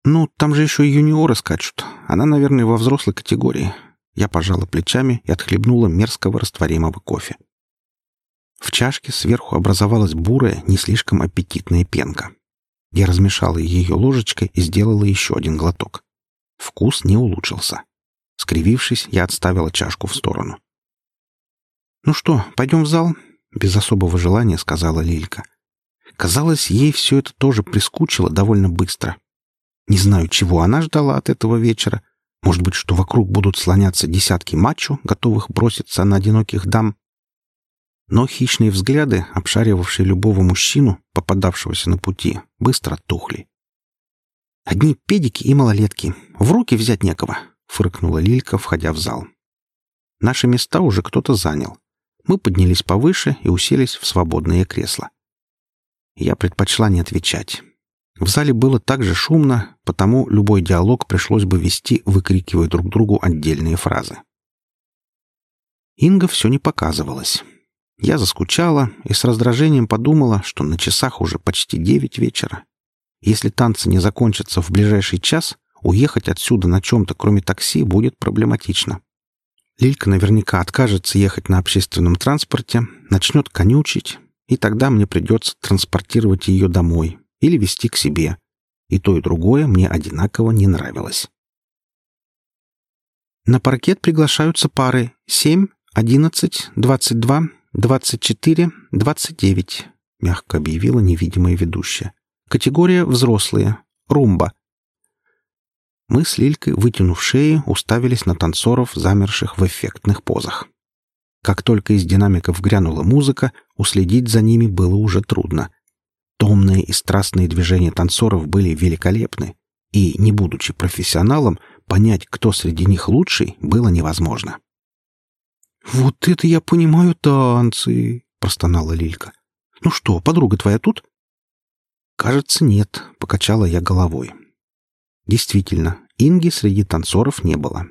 «Ну, там же еще и юниоры скачут. Она, наверное, во взрослой категории». Я пожала плечами и отхлебнула мерзкого растворимого кофе. В чашке сверху образовалась бурая, не слишком аппетитная пенка. Я размешала ее ложечкой и сделала еще один глоток. Вкус не улучшился. Скривившись, я отставила чашку в сторону. «Ну что, пойдем в зал?» — без особого желания сказала Лилька. Казалось, ей все это тоже прискучило довольно быстро. Не знаю, чего она ждала от этого вечера. Может быть, что вокруг будут слоняться десятки мачо, готовых броситься на одиноких дам. Но хищные взгляды, обшаривавшие любого мужчину, попадавшегося на пути, быстро тухли. «Одни педики и малолетки. В руки взять некого», — фыркнула Лилька, входя в зал. Наши места уже кто-то занял. Мы поднялись повыше и уселись в свободные кресла. Я предпочла не отвечать. В зале было так же шумно, потому любой диалог пришлось бы вести, выкрикивая друг другу отдельные фразы. Инга все не показывалась. Я заскучала и с раздражением подумала, что на часах уже почти девять вечера. Если танцы не закончатся в ближайший час, уехать отсюда на чем-то, кроме такси, будет проблематично. Лилька наверняка откажется ехать на общественном транспорте, начнет конючить, и тогда мне придется транспортировать ее домой, или вести к себе. И то, и другое мне одинаково не нравилось. На паркет приглашаются пары 7, 11, 22, 24, 29, мягко объявила невидимая ведущая. Категория взрослые. Румба. Мы с Лилькой, вытянув шеи, уставились на танцоров, замерших в эффектных позах. Как только из динамиков грянула музыка, уследить за ними было уже трудно. Томные и страстные движения танцоров были великолепны, и, не будучи профессионалом, понять, кто среди них лучший, было невозможно. «Вот это я понимаю танцы!» — простонала Лилька. «Ну что, подруга твоя тут?» «Кажется, нет», — покачала я головой. Действительно, Инги среди танцоров не было.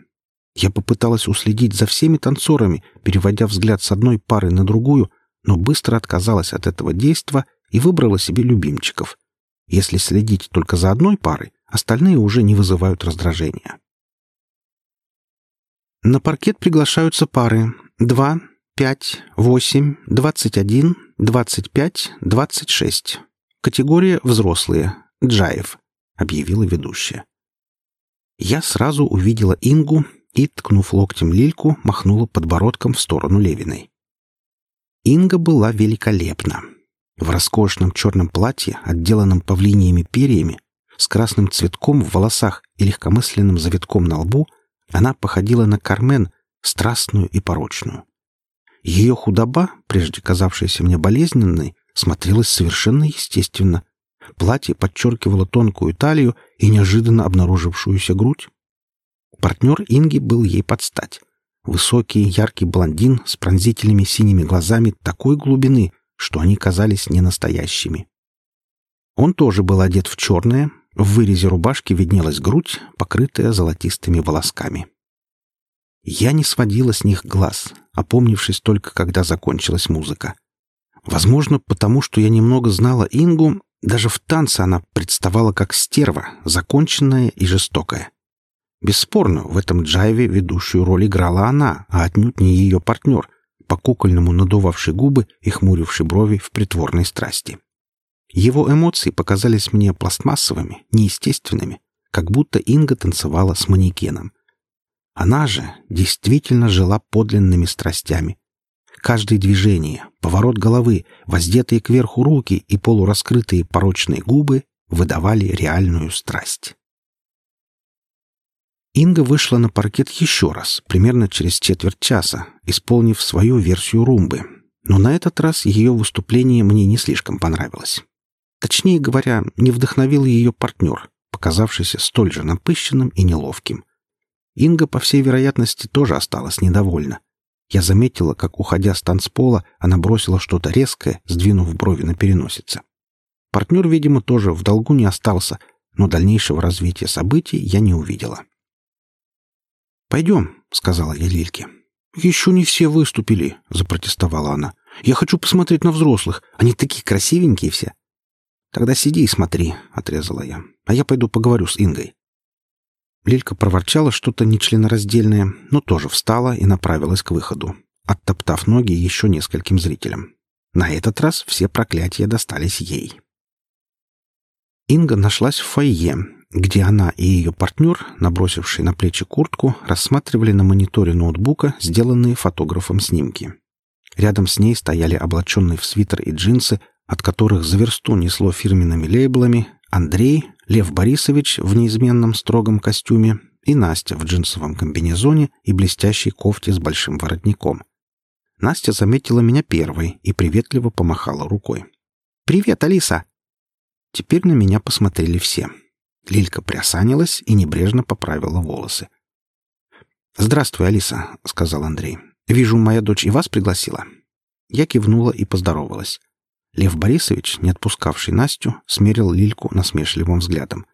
Я попыталась уследить за всеми танцорами, переводя взгляд с одной пары на другую, но быстро отказалась от этого действа и выбрала себе любимчиков. Если следить только за одной парой, остальные уже не вызывают раздражения. На паркет приглашаются пары 2, 5, 8, 21, 25, 26. Категория «Взрослые». Джаев, объявила ведущая. Я сразу увидела Ингу и, ткнув локтем Лильку, махнула подбородком в сторону Левиной. Инга была великолепна. В роскошном черном платье, отделанном павлиниями перьями, с красным цветком в волосах и легкомысленным завитком на лбу, она походила на Кармен, страстную и порочную. Ее худоба, прежде казавшаяся мне болезненной, смотрелась совершенно естественно. Платье подчеркивало тонкую талию и неожиданно обнаружившуюся грудь. Партнер Инги был ей под стать. Высокий, яркий блондин с пронзительными синими глазами такой глубины, что они казались ненастоящими. Он тоже был одет в черное, в вырезе рубашки виднелась грудь, покрытая золотистыми волосками. Я не сводила с них глаз, опомнившись только, когда закончилась музыка. Возможно, потому что я немного знала Ингу, даже в танце она представала как стерва, законченная и жестокая. Бесспорно, в этом джайве ведущую роль играла она, а отнюдь не ее партнер — по-кукольному надувавший губы и хмуривший брови в притворной страсти. Его эмоции показались мне пластмассовыми, неестественными, как будто Инга танцевала с манекеном. Она же действительно жила подлинными страстями. Каждое движение, поворот головы, воздетые кверху руки и полураскрытые порочные губы выдавали реальную страсть. Инга вышла на паркет еще раз, примерно через четверть часа, исполнив свою версию румбы. Но на этот раз ее выступление мне не слишком понравилось. Точнее говоря, не вдохновил ее партнер, показавшийся столь же напыщенным и неловким. Инга, по всей вероятности, тоже осталась недовольна. Я заметила, как, уходя с танцпола, она бросила что-то резкое, сдвинув брови на переносице. Партнер, видимо, тоже в долгу не остался, но дальнейшего развития событий я не увидела. «Пойдем», — сказала я Лильке. «Еще не все выступили», — запротестовала она. «Я хочу посмотреть на взрослых. Они такие красивенькие все». «Тогда сиди и смотри», — отрезала я. «А я пойду поговорю с Ингой». Лилька проворчала что-то нечленораздельное, но тоже встала и направилась к выходу, оттоптав ноги еще нескольким зрителям. На этот раз все проклятия достались ей. Инга нашлась в фойе, где она и ее партнер, набросивший на плечи куртку, рассматривали на мониторе ноутбука сделанные фотографом снимки. Рядом с ней стояли облаченные в свитер и джинсы, от которых за версту несло фирменными лейблами Андрей, Лев Борисович в неизменном строгом костюме и Настя в джинсовом комбинезоне и блестящей кофте с большим воротником. Настя заметила меня первой и приветливо помахала рукой. «Привет, Алиса!» Теперь на меня посмотрели все. Лилька приосанилась и небрежно поправила волосы. «Здравствуй, Алиса», — сказал Андрей. «Вижу, моя дочь и вас пригласила». Я кивнула и поздоровалась. Лев Борисович, не отпускавший Настю, смерил Лильку насмешливым взглядом.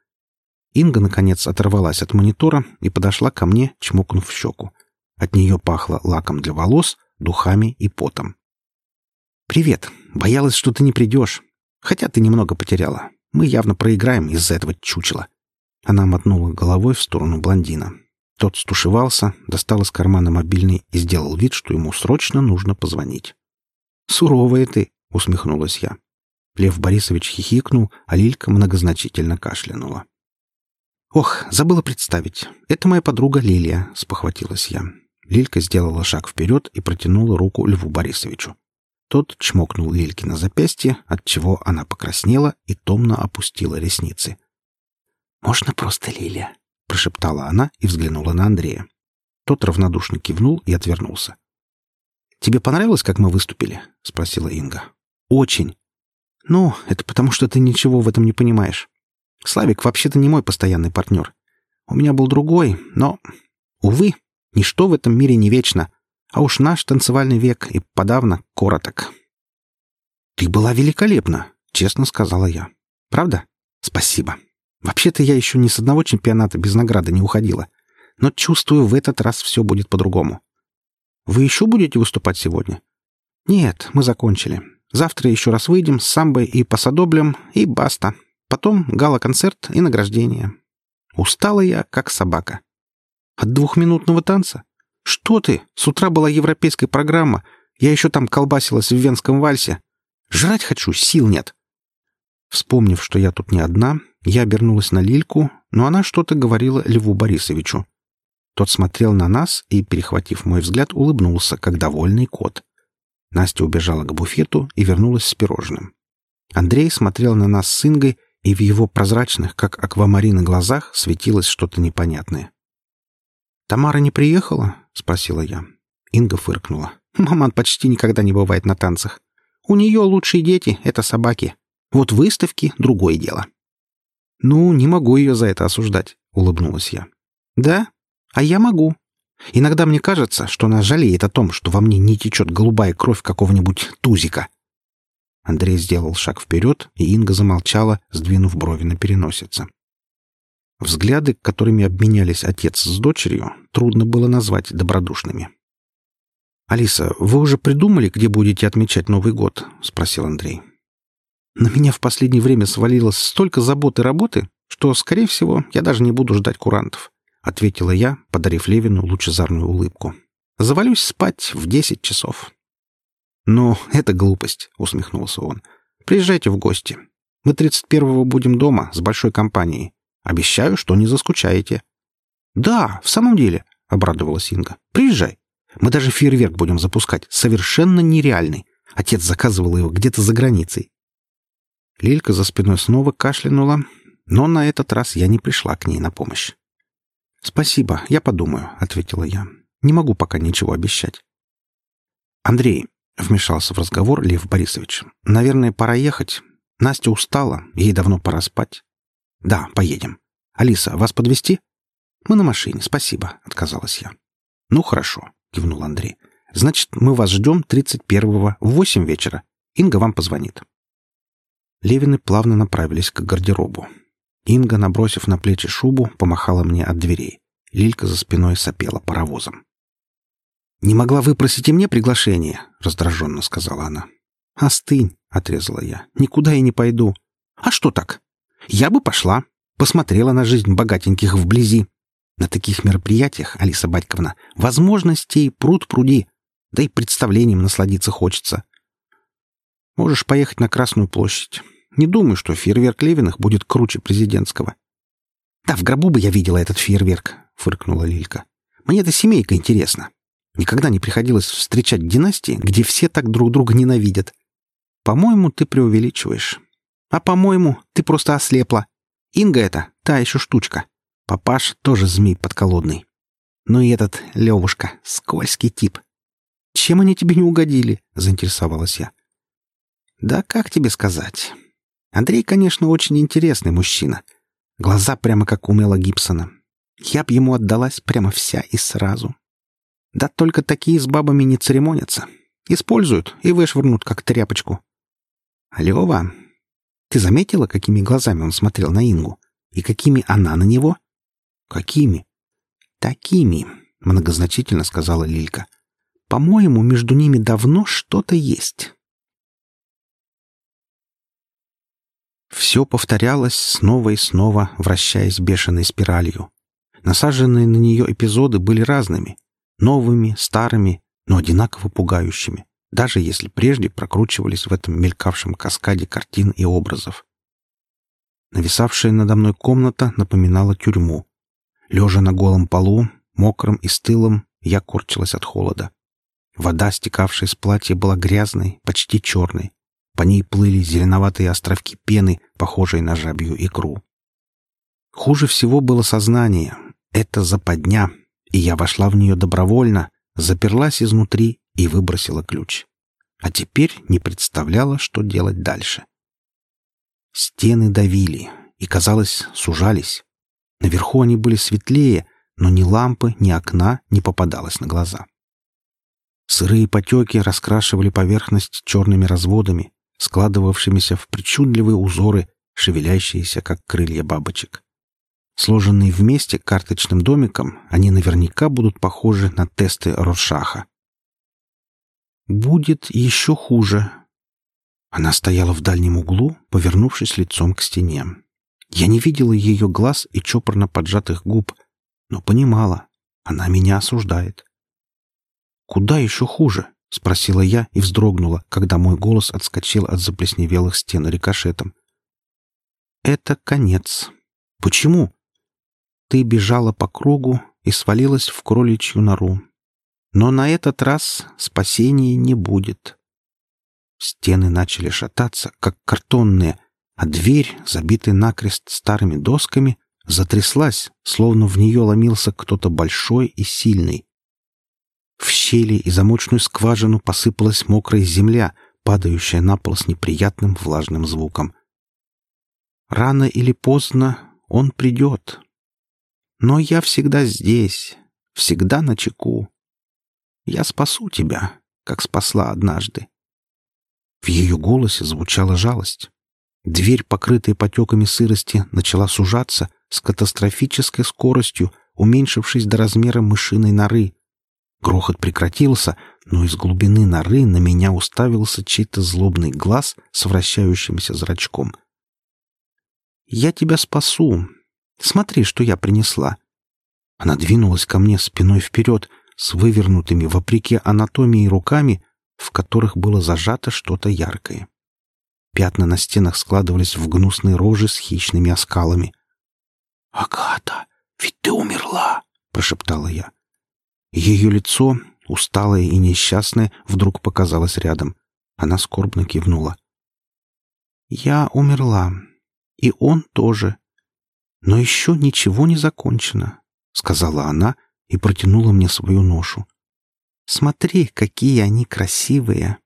Инга, наконец, оторвалась от монитора и подошла ко мне, чмокнув в щеку. От нее пахло лаком для волос, духами и потом. «Привет. Боялась, что ты не придешь. Хотя ты немного потеряла. Мы явно проиграем из-за этого чучела». Она мотнула головой в сторону блондина. Тот стушевался, достал из кармана мобильный и сделал вид, что ему срочно нужно позвонить. «Суровая ты», — усмехнулась я. Лев Борисович хихикнул, а Лилька многозначительно кашлянула. «Ох, забыла представить. Это моя подруга Лилия», — спохватилась я. Лилька сделала шаг вперед и протянула руку Льву Борисовичу. Тот чмокнул Лильке на запястье, отчего она покраснела и томно опустила ресницы. «Можно просто Лилия?» — прошептала она и взглянула на Андрея. Тот равнодушно кивнул и отвернулся. «Тебе понравилось, как мы выступили?» — спросила Инга. «Очень. Ну, это потому, что ты ничего в этом не понимаешь. Славик вообще-то не мой постоянный партнер. У меня был другой, но, увы, ничто в этом мире не вечно, а уж наш танцевальный век и подавно короток. «Ты была великолепна», — честно сказала я. «Правда? Спасибо. Вообще-то я еще ни с одного чемпионата без награды не уходила. Но чувствую, в этот раз все будет по-другому. Вы еще будете выступать сегодня?» «Нет, мы закончили. Завтра еще раз выйдем с самбой и посадоблем, и баста. Потом гала-концерт и награждение. Устала я, как собака. От двухминутного танца? Что ты? С утра была европейская программа. Я еще там колбасилась в венском вальсе. Жрать хочу, сил нет. Вспомнив, что я тут не одна, я обернулась на Лильку, но она что-то говорила Льву Борисовичу. Тот смотрел на нас и, перехватив мой взгляд, улыбнулся, как довольный кот. Настя убежала к буфету и вернулась с пирожным. Андрей смотрел на нас с Ингой, и в его прозрачных, как аквамарины, глазах светилось что-то непонятное. «Тамара не приехала?» — спросила я. Инга фыркнула. «Маман почти никогда не бывает на танцах. У нее лучшие дети — это собаки. Вот выставки — другое дело». «Ну, не могу ее за это осуждать», — улыбнулась я. «Да? А я могу. Иногда мне кажется, что она жалеет о том, что во мне не течет голубая кровь какого-нибудь тузика». Андрей сделал шаг вперед, и Инга замолчала, сдвинув брови на переносице. Взгляды, которыми обменялись отец с дочерью, трудно было назвать добродушными. «Алиса, вы уже придумали, где будете отмечать Новый год?» — спросил Андрей. «На меня в последнее время свалилось столько забот и работы, что, скорее всего, я даже не буду ждать курантов», — ответила я, подарив Левину лучезарную улыбку. «Завалюсь спать в десять часов». «Ну, это глупость», — усмехнулся он. «Приезжайте в гости. Мы тридцать первого будем дома с большой компанией Обещаю, что не заскучаете». «Да, в самом деле», — обрадовалась Инга. «Приезжай. Мы даже фейерверк будем запускать. Совершенно нереальный. Отец заказывал его где-то за границей». Лилька за спиной снова кашлянула, но на этот раз я не пришла к ней на помощь. «Спасибо, я подумаю», — ответила я. «Не могу пока ничего обещать». «Андрей», — вмешался в разговор Лев Борисович, — «наверное, пора ехать. Настя устала, ей давно пора спать». «Да, поедем. Алиса, вас подвести? «Мы на машине, спасибо», — отказалась я. «Ну, хорошо», — кивнул Андрей. «Значит, мы вас ждем 31-го в 8 вечера. Инга вам позвонит». Левины плавно направились к гардеробу. Инга, набросив на плечи шубу, помахала мне от дверей. Лилька за спиной сопела паровозом. «Не могла выпросить и мне приглашение?» — раздраженно сказала она. «Остынь», — отрезала я. «Никуда я не пойду». «А что так? Я бы пошла. Посмотрела на жизнь богатеньких вблизи. На таких мероприятиях, Алиса Батьковна, возможностей пруд пруди. Да и представлением насладиться хочется. Можешь поехать на Красную площадь. Не думаю, что фейерверк Левиных будет круче президентского. «Да, в гробу бы я видела этот фейерверк», — фыркнула Лилька. «Мне эта семейка интересна. Никогда не приходилось встречать династии, где все так друг друга ненавидят. По-моему, ты преувеличиваешь. А по-моему, ты просто ослепла. Инга это та еще штучка. Папаш тоже змей подколодный. Ну и этот Левушка, скользкий тип. Чем они тебе не угодили?» — заинтересовалась я. «Да как тебе сказать? Андрей, конечно, очень интересный мужчина. Глаза прямо как у Мела Гибсона. Я б ему отдалась прямо вся и сразу. Да только такие с бабами не церемонятся. Используют и вышвырнут, как тряпочку. Лева, ты заметила, какими глазами он смотрел на Ингу? И какими она на него? Какими? Такими, многозначительно сказала Лилька. По-моему, между ними давно что-то есть. Все повторялось снова и снова, вращаясь бешеной спиралью. Насаженные на нее эпизоды были разными. Новыми, старыми, но одинаково пугающими, даже если прежде прокручивались в этом мелькавшем каскаде картин и образов. Нависавшая надо мной комната напоминала тюрьму. Лежа на голом полу, мокрым и стылым, я корчилась от холода. Вода, стекавшая с платья, была грязной, почти черной. По ней плыли зеленоватые островки пены, похожие на жабью икру. Хуже всего было сознание. Это западня, и я вошла в нее добровольно, заперлась изнутри и выбросила ключ. А теперь не представляла, что делать дальше. Стены давили и, казалось, сужались. Наверху они были светлее, но ни лампы, ни окна не попадалось на глаза. Сырые потеки раскрашивали поверхность черными разводами, складывавшимися в причудливые узоры, шевелящиеся, как крылья бабочек. Сложенные вместе карточным домиком, они наверняка будут похожи на тесты Роршаха. «Будет еще хуже». Она стояла в дальнем углу, повернувшись лицом к стене. Я не видела ее глаз и чопорно поджатых губ, но понимала, она меня осуждает. «Куда еще хуже?» — спросила я и вздрогнула, когда мой голос отскочил от заплесневелых стен рикошетом. «Это конец. Почему?» «Ты бежала по кругу и свалилась в кроличью нору. Но на этот раз спасения не будет». Стены начали шататься, как картонные, а дверь, забитая накрест старыми досками, затряслась, словно в нее ломился кто-то большой и сильный. В щели и замочную скважину посыпалась мокрая земля, падающая на пол с неприятным влажным звуком. Рано или поздно он придет. Но я всегда здесь, всегда на чеку. Я спасу тебя, как спасла однажды. В ее голосе звучала жалость. Дверь, покрытая потеками сырости, начала сужаться с катастрофической скоростью, уменьшившись до размера мышиной норы. Грохот прекратился, но из глубины норы на меня уставился чей-то злобный глаз с вращающимся зрачком. «Я тебя спасу. Смотри, что я принесла». Она двинулась ко мне спиной вперед, с вывернутыми, вопреки анатомии, руками, в которых было зажато что-то яркое. Пятна на стенах складывались в гнусные рожи с хищными оскалами. «Агата, ведь ты умерла!» — прошептала я. Ее лицо, усталое и несчастное, вдруг показалось рядом. Она скорбно кивнула. «Я умерла. И он тоже. Но еще ничего не закончено», — сказала она и протянула мне свою ношу. «Смотри, какие они красивые!»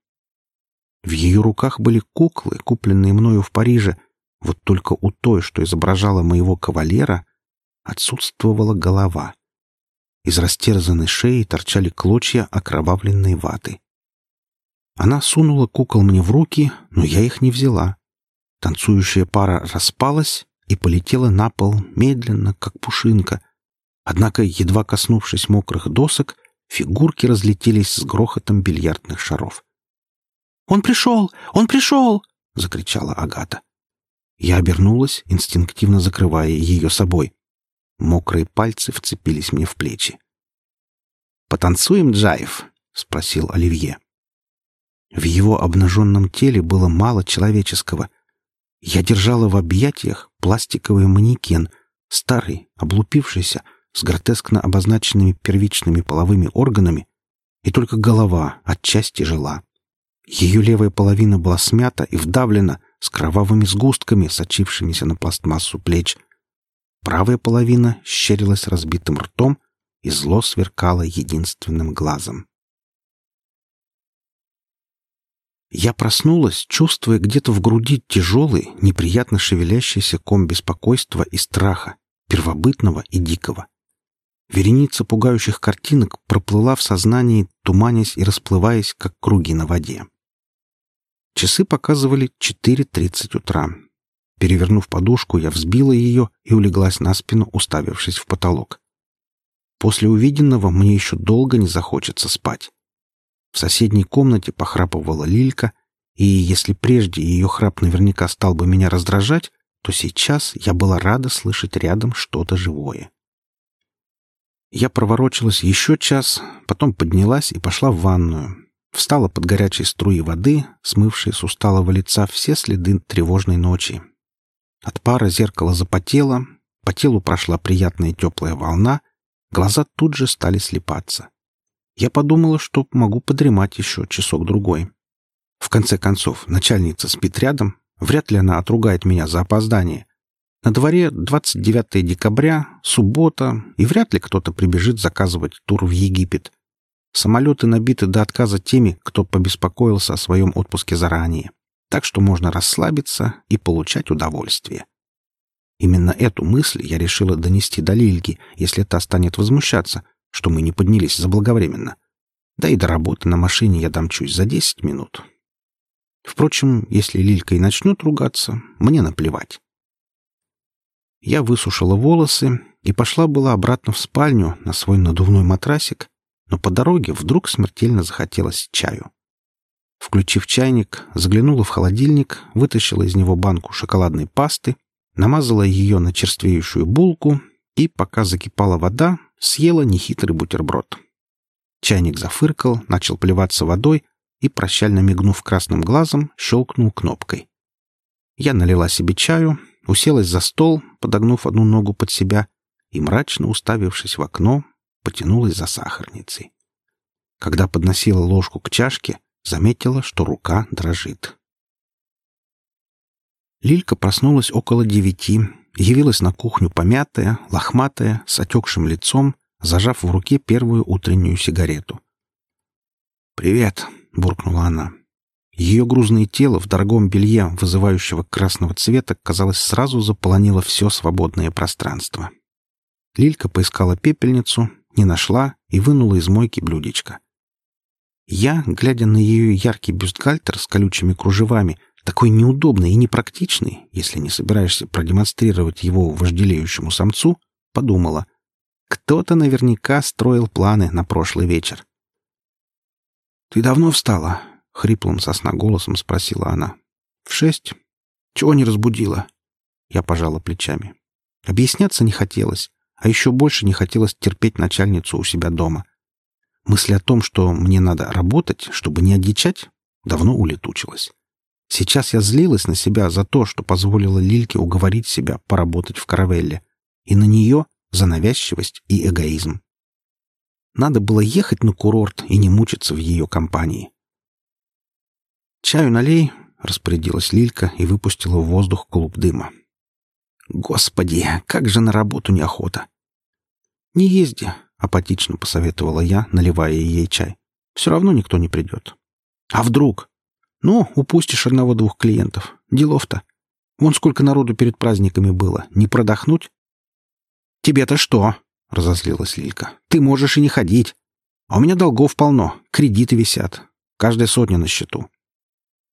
В ее руках были куклы, купленные мною в Париже. Вот только у той, что изображала моего кавалера, отсутствовала голова. Из растерзанной шеи торчали клочья окровавленной ваты. Она сунула кукол мне в руки, но я их не взяла. Танцующая пара распалась и полетела на пол медленно, как пушинка. Однако, едва коснувшись мокрых досок, фигурки разлетелись с грохотом бильярдных шаров. «Он пришел! Он пришел!» — закричала Агата. Я обернулась, инстинктивно закрывая ее собой. Мокрые пальцы вцепились мне в плечи. «Потанцуем, Джаев?» — спросил Оливье. В его обнаженном теле было мало человеческого. Я держала в объятиях пластиковый манекен, старый, облупившийся, с гротескно обозначенными первичными половыми органами, и только голова отчасти жила. Ее левая половина была смята и вдавлена с кровавыми сгустками, сочившимися на пластмассу плеч — Правая половина щерилась разбитым ртом и зло сверкало единственным глазом. Я проснулась, чувствуя где-то в груди тяжелый, неприятно шевелящийся ком беспокойства и страха, первобытного и дикого. Вереница пугающих картинок проплыла в сознании, туманясь и расплываясь, как круги на воде. Часы показывали 4.30 утра. Перевернув подушку, я взбила ее и улеглась на спину, уставившись в потолок. После увиденного мне еще долго не захочется спать. В соседней комнате похрапывала Лилька, и если прежде ее храп наверняка стал бы меня раздражать, то сейчас я была рада слышать рядом что-то живое. Я проворочилась еще час, потом поднялась и пошла в ванную. Встала под горячей струей воды, смывшей с усталого лица все следы тревожной ночи, от пара зеркало запотело, по телу прошла приятная теплая волна, глаза тут же стали слепаться. Я подумала, что могу подремать еще часок-другой. В конце концов, начальница спит рядом, вряд ли она отругает меня за опоздание. На дворе 29 декабря, суббота, и вряд ли кто-то прибежит заказывать тур в Египет. Самолеты набиты до отказа теми, кто побеспокоился о своем отпуске заранее так что можно расслабиться и получать удовольствие. Именно эту мысль я решила донести до Лильки, если та станет возмущаться, что мы не поднялись заблаговременно. Да и до работы на машине я домчусь за 10 минут. Впрочем, если Лилька и начнет ругаться, мне наплевать. Я высушила волосы и пошла была обратно в спальню на свой надувной матрасик, но по дороге вдруг смертельно захотелось чаю. Включив чайник, заглянула в холодильник, вытащила из него банку шоколадной пасты, намазала ее на черствеющую булку и, пока закипала вода, съела нехитрый бутерброд. Чайник зафыркал, начал плеваться водой и, прощально мигнув красным глазом, щелкнул кнопкой. Я налила себе чаю, уселась за стол, подогнув одну ногу под себя и, мрачно уставившись в окно, потянулась за сахарницей. Когда подносила ложку к чашке, Заметила, что рука дрожит. Лилька проснулась около девяти, явилась на кухню помятая, лохматая, с отекшим лицом, зажав в руке первую утреннюю сигарету. «Привет», — буркнула она. Ее грузное тело в дорогом белье, вызывающего красного цвета, казалось, сразу заполонило все свободное пространство. Лилька поискала пепельницу, не нашла и вынула из мойки блюдечко. Я, глядя на ее яркий бюстгальтер с колючими кружевами, такой неудобный и непрактичный, если не собираешься продемонстрировать его вожделеющему самцу, подумала, кто-то наверняка строил планы на прошлый вечер. «Ты давно встала?» — хриплым сосна голосом спросила она. «В шесть? Чего не разбудила?» Я пожала плечами. Объясняться не хотелось, а еще больше не хотелось терпеть начальницу у себя дома. Мысль о том, что мне надо работать, чтобы не одичать, давно улетучилась. Сейчас я злилась на себя за то, что позволила Лильке уговорить себя поработать в каравелле. и на нее за навязчивость и эгоизм. Надо было ехать на курорт и не мучиться в ее компании. «Чаю налей», — распорядилась Лилька и выпустила в воздух клуб дыма. «Господи, как же на работу неохота!» «Не езди», — апатично посоветовала я, наливая ей чай. «Все равно никто не придет». «А вдруг?» «Ну, упустишь одного-двух клиентов. Делов-то. Вон сколько народу перед праздниками было. Не продохнуть?» «Тебе-то что?» — разозлилась Лилька. «Ты можешь и не ходить. А у меня долгов полно, кредиты висят. Каждая сотня на счету».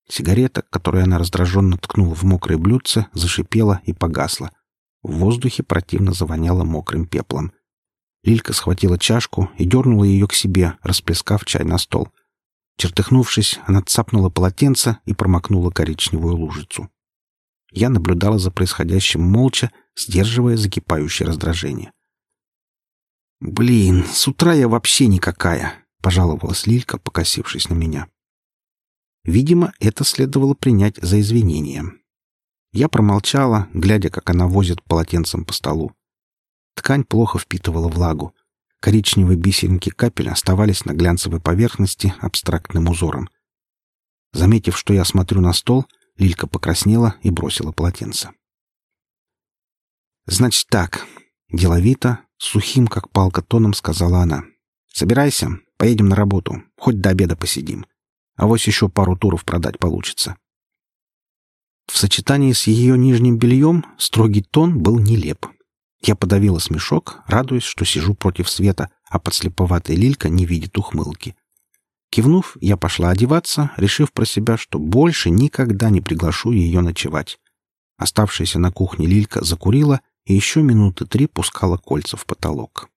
Сигарета, которую она раздраженно ткнула в мокрое блюдце, зашипела и погасла. В воздухе противно завоняло мокрым пеплом. Лилька схватила чашку и дернула ее к себе, расплескав чай на стол. Чертыхнувшись, она цапнула полотенце и промокнула коричневую лужицу. Я наблюдала за происходящим молча, сдерживая закипающее раздражение. «Блин, с утра я вообще никакая!» — пожаловалась Лилька, покосившись на меня. Видимо, это следовало принять за извинение. Я промолчала, глядя, как она возит полотенцем по столу. Ткань плохо впитывала влагу. Коричневые бисеринки капель оставались на глянцевой поверхности абстрактным узором. Заметив, что я смотрю на стол, Лилька покраснела и бросила полотенце. «Значит так», — деловито, сухим, как палка тоном сказала она. «Собирайся, поедем на работу, хоть до обеда посидим. А вось еще пару туров продать получится». В сочетании с ее нижним бельем строгий тон был нелеп. Я подавила смешок, радуясь, что сижу против света, а подслеповатая лилька не видит ухмылки. Кивнув, я пошла одеваться, решив про себя, что больше никогда не приглашу ее ночевать. Оставшаяся на кухне Лилька закурила и еще минуты три пускала кольца в потолок.